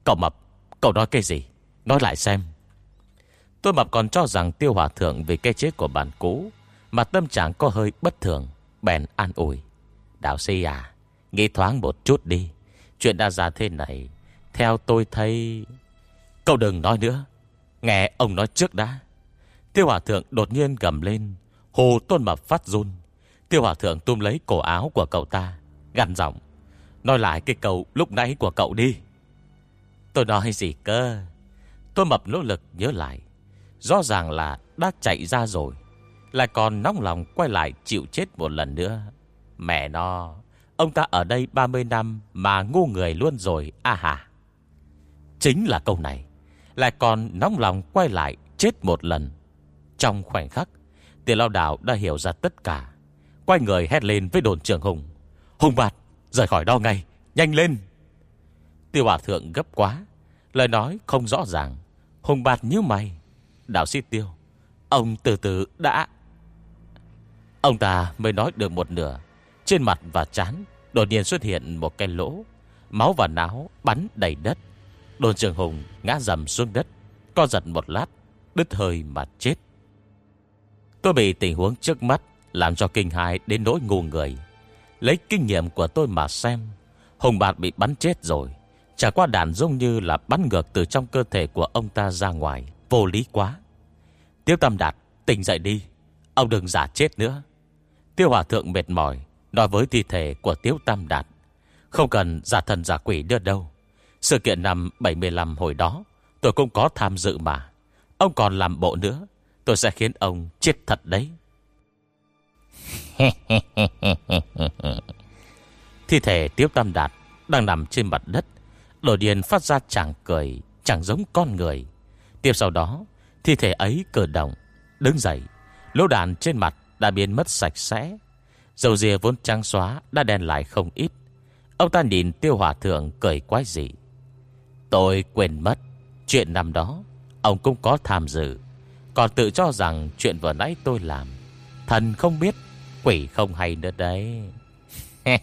Cậu Mập, Cậu nói cái gì? Nói lại xem tôi Mập còn cho rằng tiêu hòa thượng Vì cái chết của bản cũ, Mà tâm trạng có hơi bất thường, Bèn an ủi. Đạo sĩ à Nghĩ thoáng một chút đi. Chuyện đã ra thế này, Theo tôi thấy, Cậu đừng nói nữa. Nghe ông nói trước đã. Tiêu hòa thượng đột nhiên gầm lên, Hồ tôn mập phát run. Tiêu hòa thượng tum lấy cổ áo của cậu ta, Gằn giọng, Nói lại cái câu lúc nãy của cậu đi. Tôi nói gì cơ? Tôn mập nỗ lực nhớ lại. Rõ ràng là đã chạy ra rồi, Lại còn nóng lòng quay lại chịu chết một lần nữa. Mẹ nó, Ông ta ở đây 30 năm Mà ngu người luôn rồi À hà. Chính là câu này, Lại còn nóng lòng quay lại chết một lần. Trong khoảnh khắc Tiền lao đảo đã hiểu ra tất cả. Quay người hét lên với đồn trưởng Hùng. Hùng bạt, rời khỏi đó ngay, Nhanh lên. Tiêu bà thượng gấp quá, Lời nói không rõ ràng. Hùng bạt như mày đảo sĩ tiêu. Ông từ từ đã. Ông ta mới nói được một nửa. Trên mặt và chán Đột nhiên xuất hiện một cái lỗ. Máu và náo bắn đầy đất. Đồn trường hùng ngã dầm xuống đất. Co giật một lát, Đứt hơi mà chết. Tôi bị tình huống trước mắt Làm cho kinh hài đến nỗi ngu người. Lấy kinh nghiệm của tôi mà xem, Hùng bạt bị bắn chết rồi. Chả qua đạn giống như là bắn ngược Từ trong cơ thể của ông ta ra ngoài. Vô lý quá. Tiêu Tâm Đạt, tỉnh dậy đi. Ông đừng giả chết nữa. Tiêu Hòa Thượng mệt mỏi, Nói với thi thể của Tiếu Tam Đạt. Không cần giả thần giả quỷ đưa đâu. Sự kiện năm 75 hồi đó, Tôi cũng có tham dự mà. Ông còn làm bộ nữa, Tôi sẽ khiến ông chết thật đấy. [LAUGHS] Thi thể Tiếu Tam Đạt Đang nằm trên mặt đất Đồ điền phát ra chàng cười Chẳng giống con người. Tiếp sau đó Thi thể ấy cử động, Đứng dậy, Lỗ đàn trên mặt đã biến mất sạch sẽ. Dầu dìa vốn trắng xóa Đã đen lại không ít. Ông ta nhìn tiêu hòa thượng cười quái dị. Tôi quên mất, Chuyện năm đó, Ông cũng có tham dự. Còn tự cho rằng chuyện vừa nãy tôi làm, Thần không biết, Quỷ không hay nữa đấy. [LAUGHS]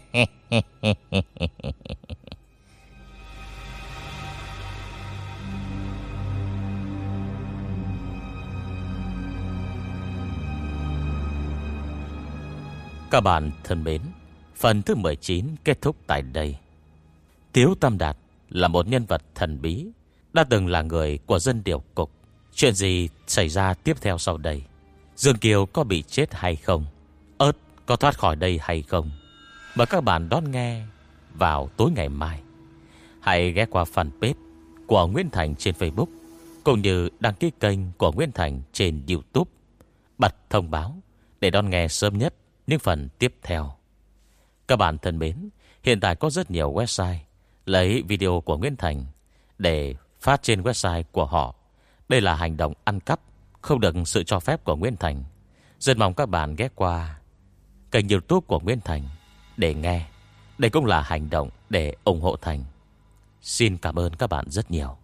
Các bạn thân mến, phần thứ 19 kết thúc tại đây. Tiếu Tam Đạt là một nhân vật thần bí, đã từng là người của dân điều cục. Chuyện gì xảy ra tiếp theo sau đây? Dương Kiều có bị chết hay không? Ơt có thoát khỏi đây hay không? Mời các bạn đón nghe vào tối ngày mai. Hãy ghé qua fanpage của Nguyễn Thành trên Facebook, cũng như đăng ký kênh của Nguyễn Thành trên YouTube. Bật thông báo để đón nghe sớm nhất những phần tiếp theo. Các bạn thân mến, hiện tại có rất nhiều website lấy video của Nguyễn Thành để phát trên website của họ. Đây là hành động ăn cắp, không được sự cho phép của Nguyễn Thành. Rất mong các bạn ghé qua kênh youtube của Nguyễn Thành để nghe. Đây cũng là hành động để ủng hộ Thành. Xin cảm ơn các bạn rất nhiều.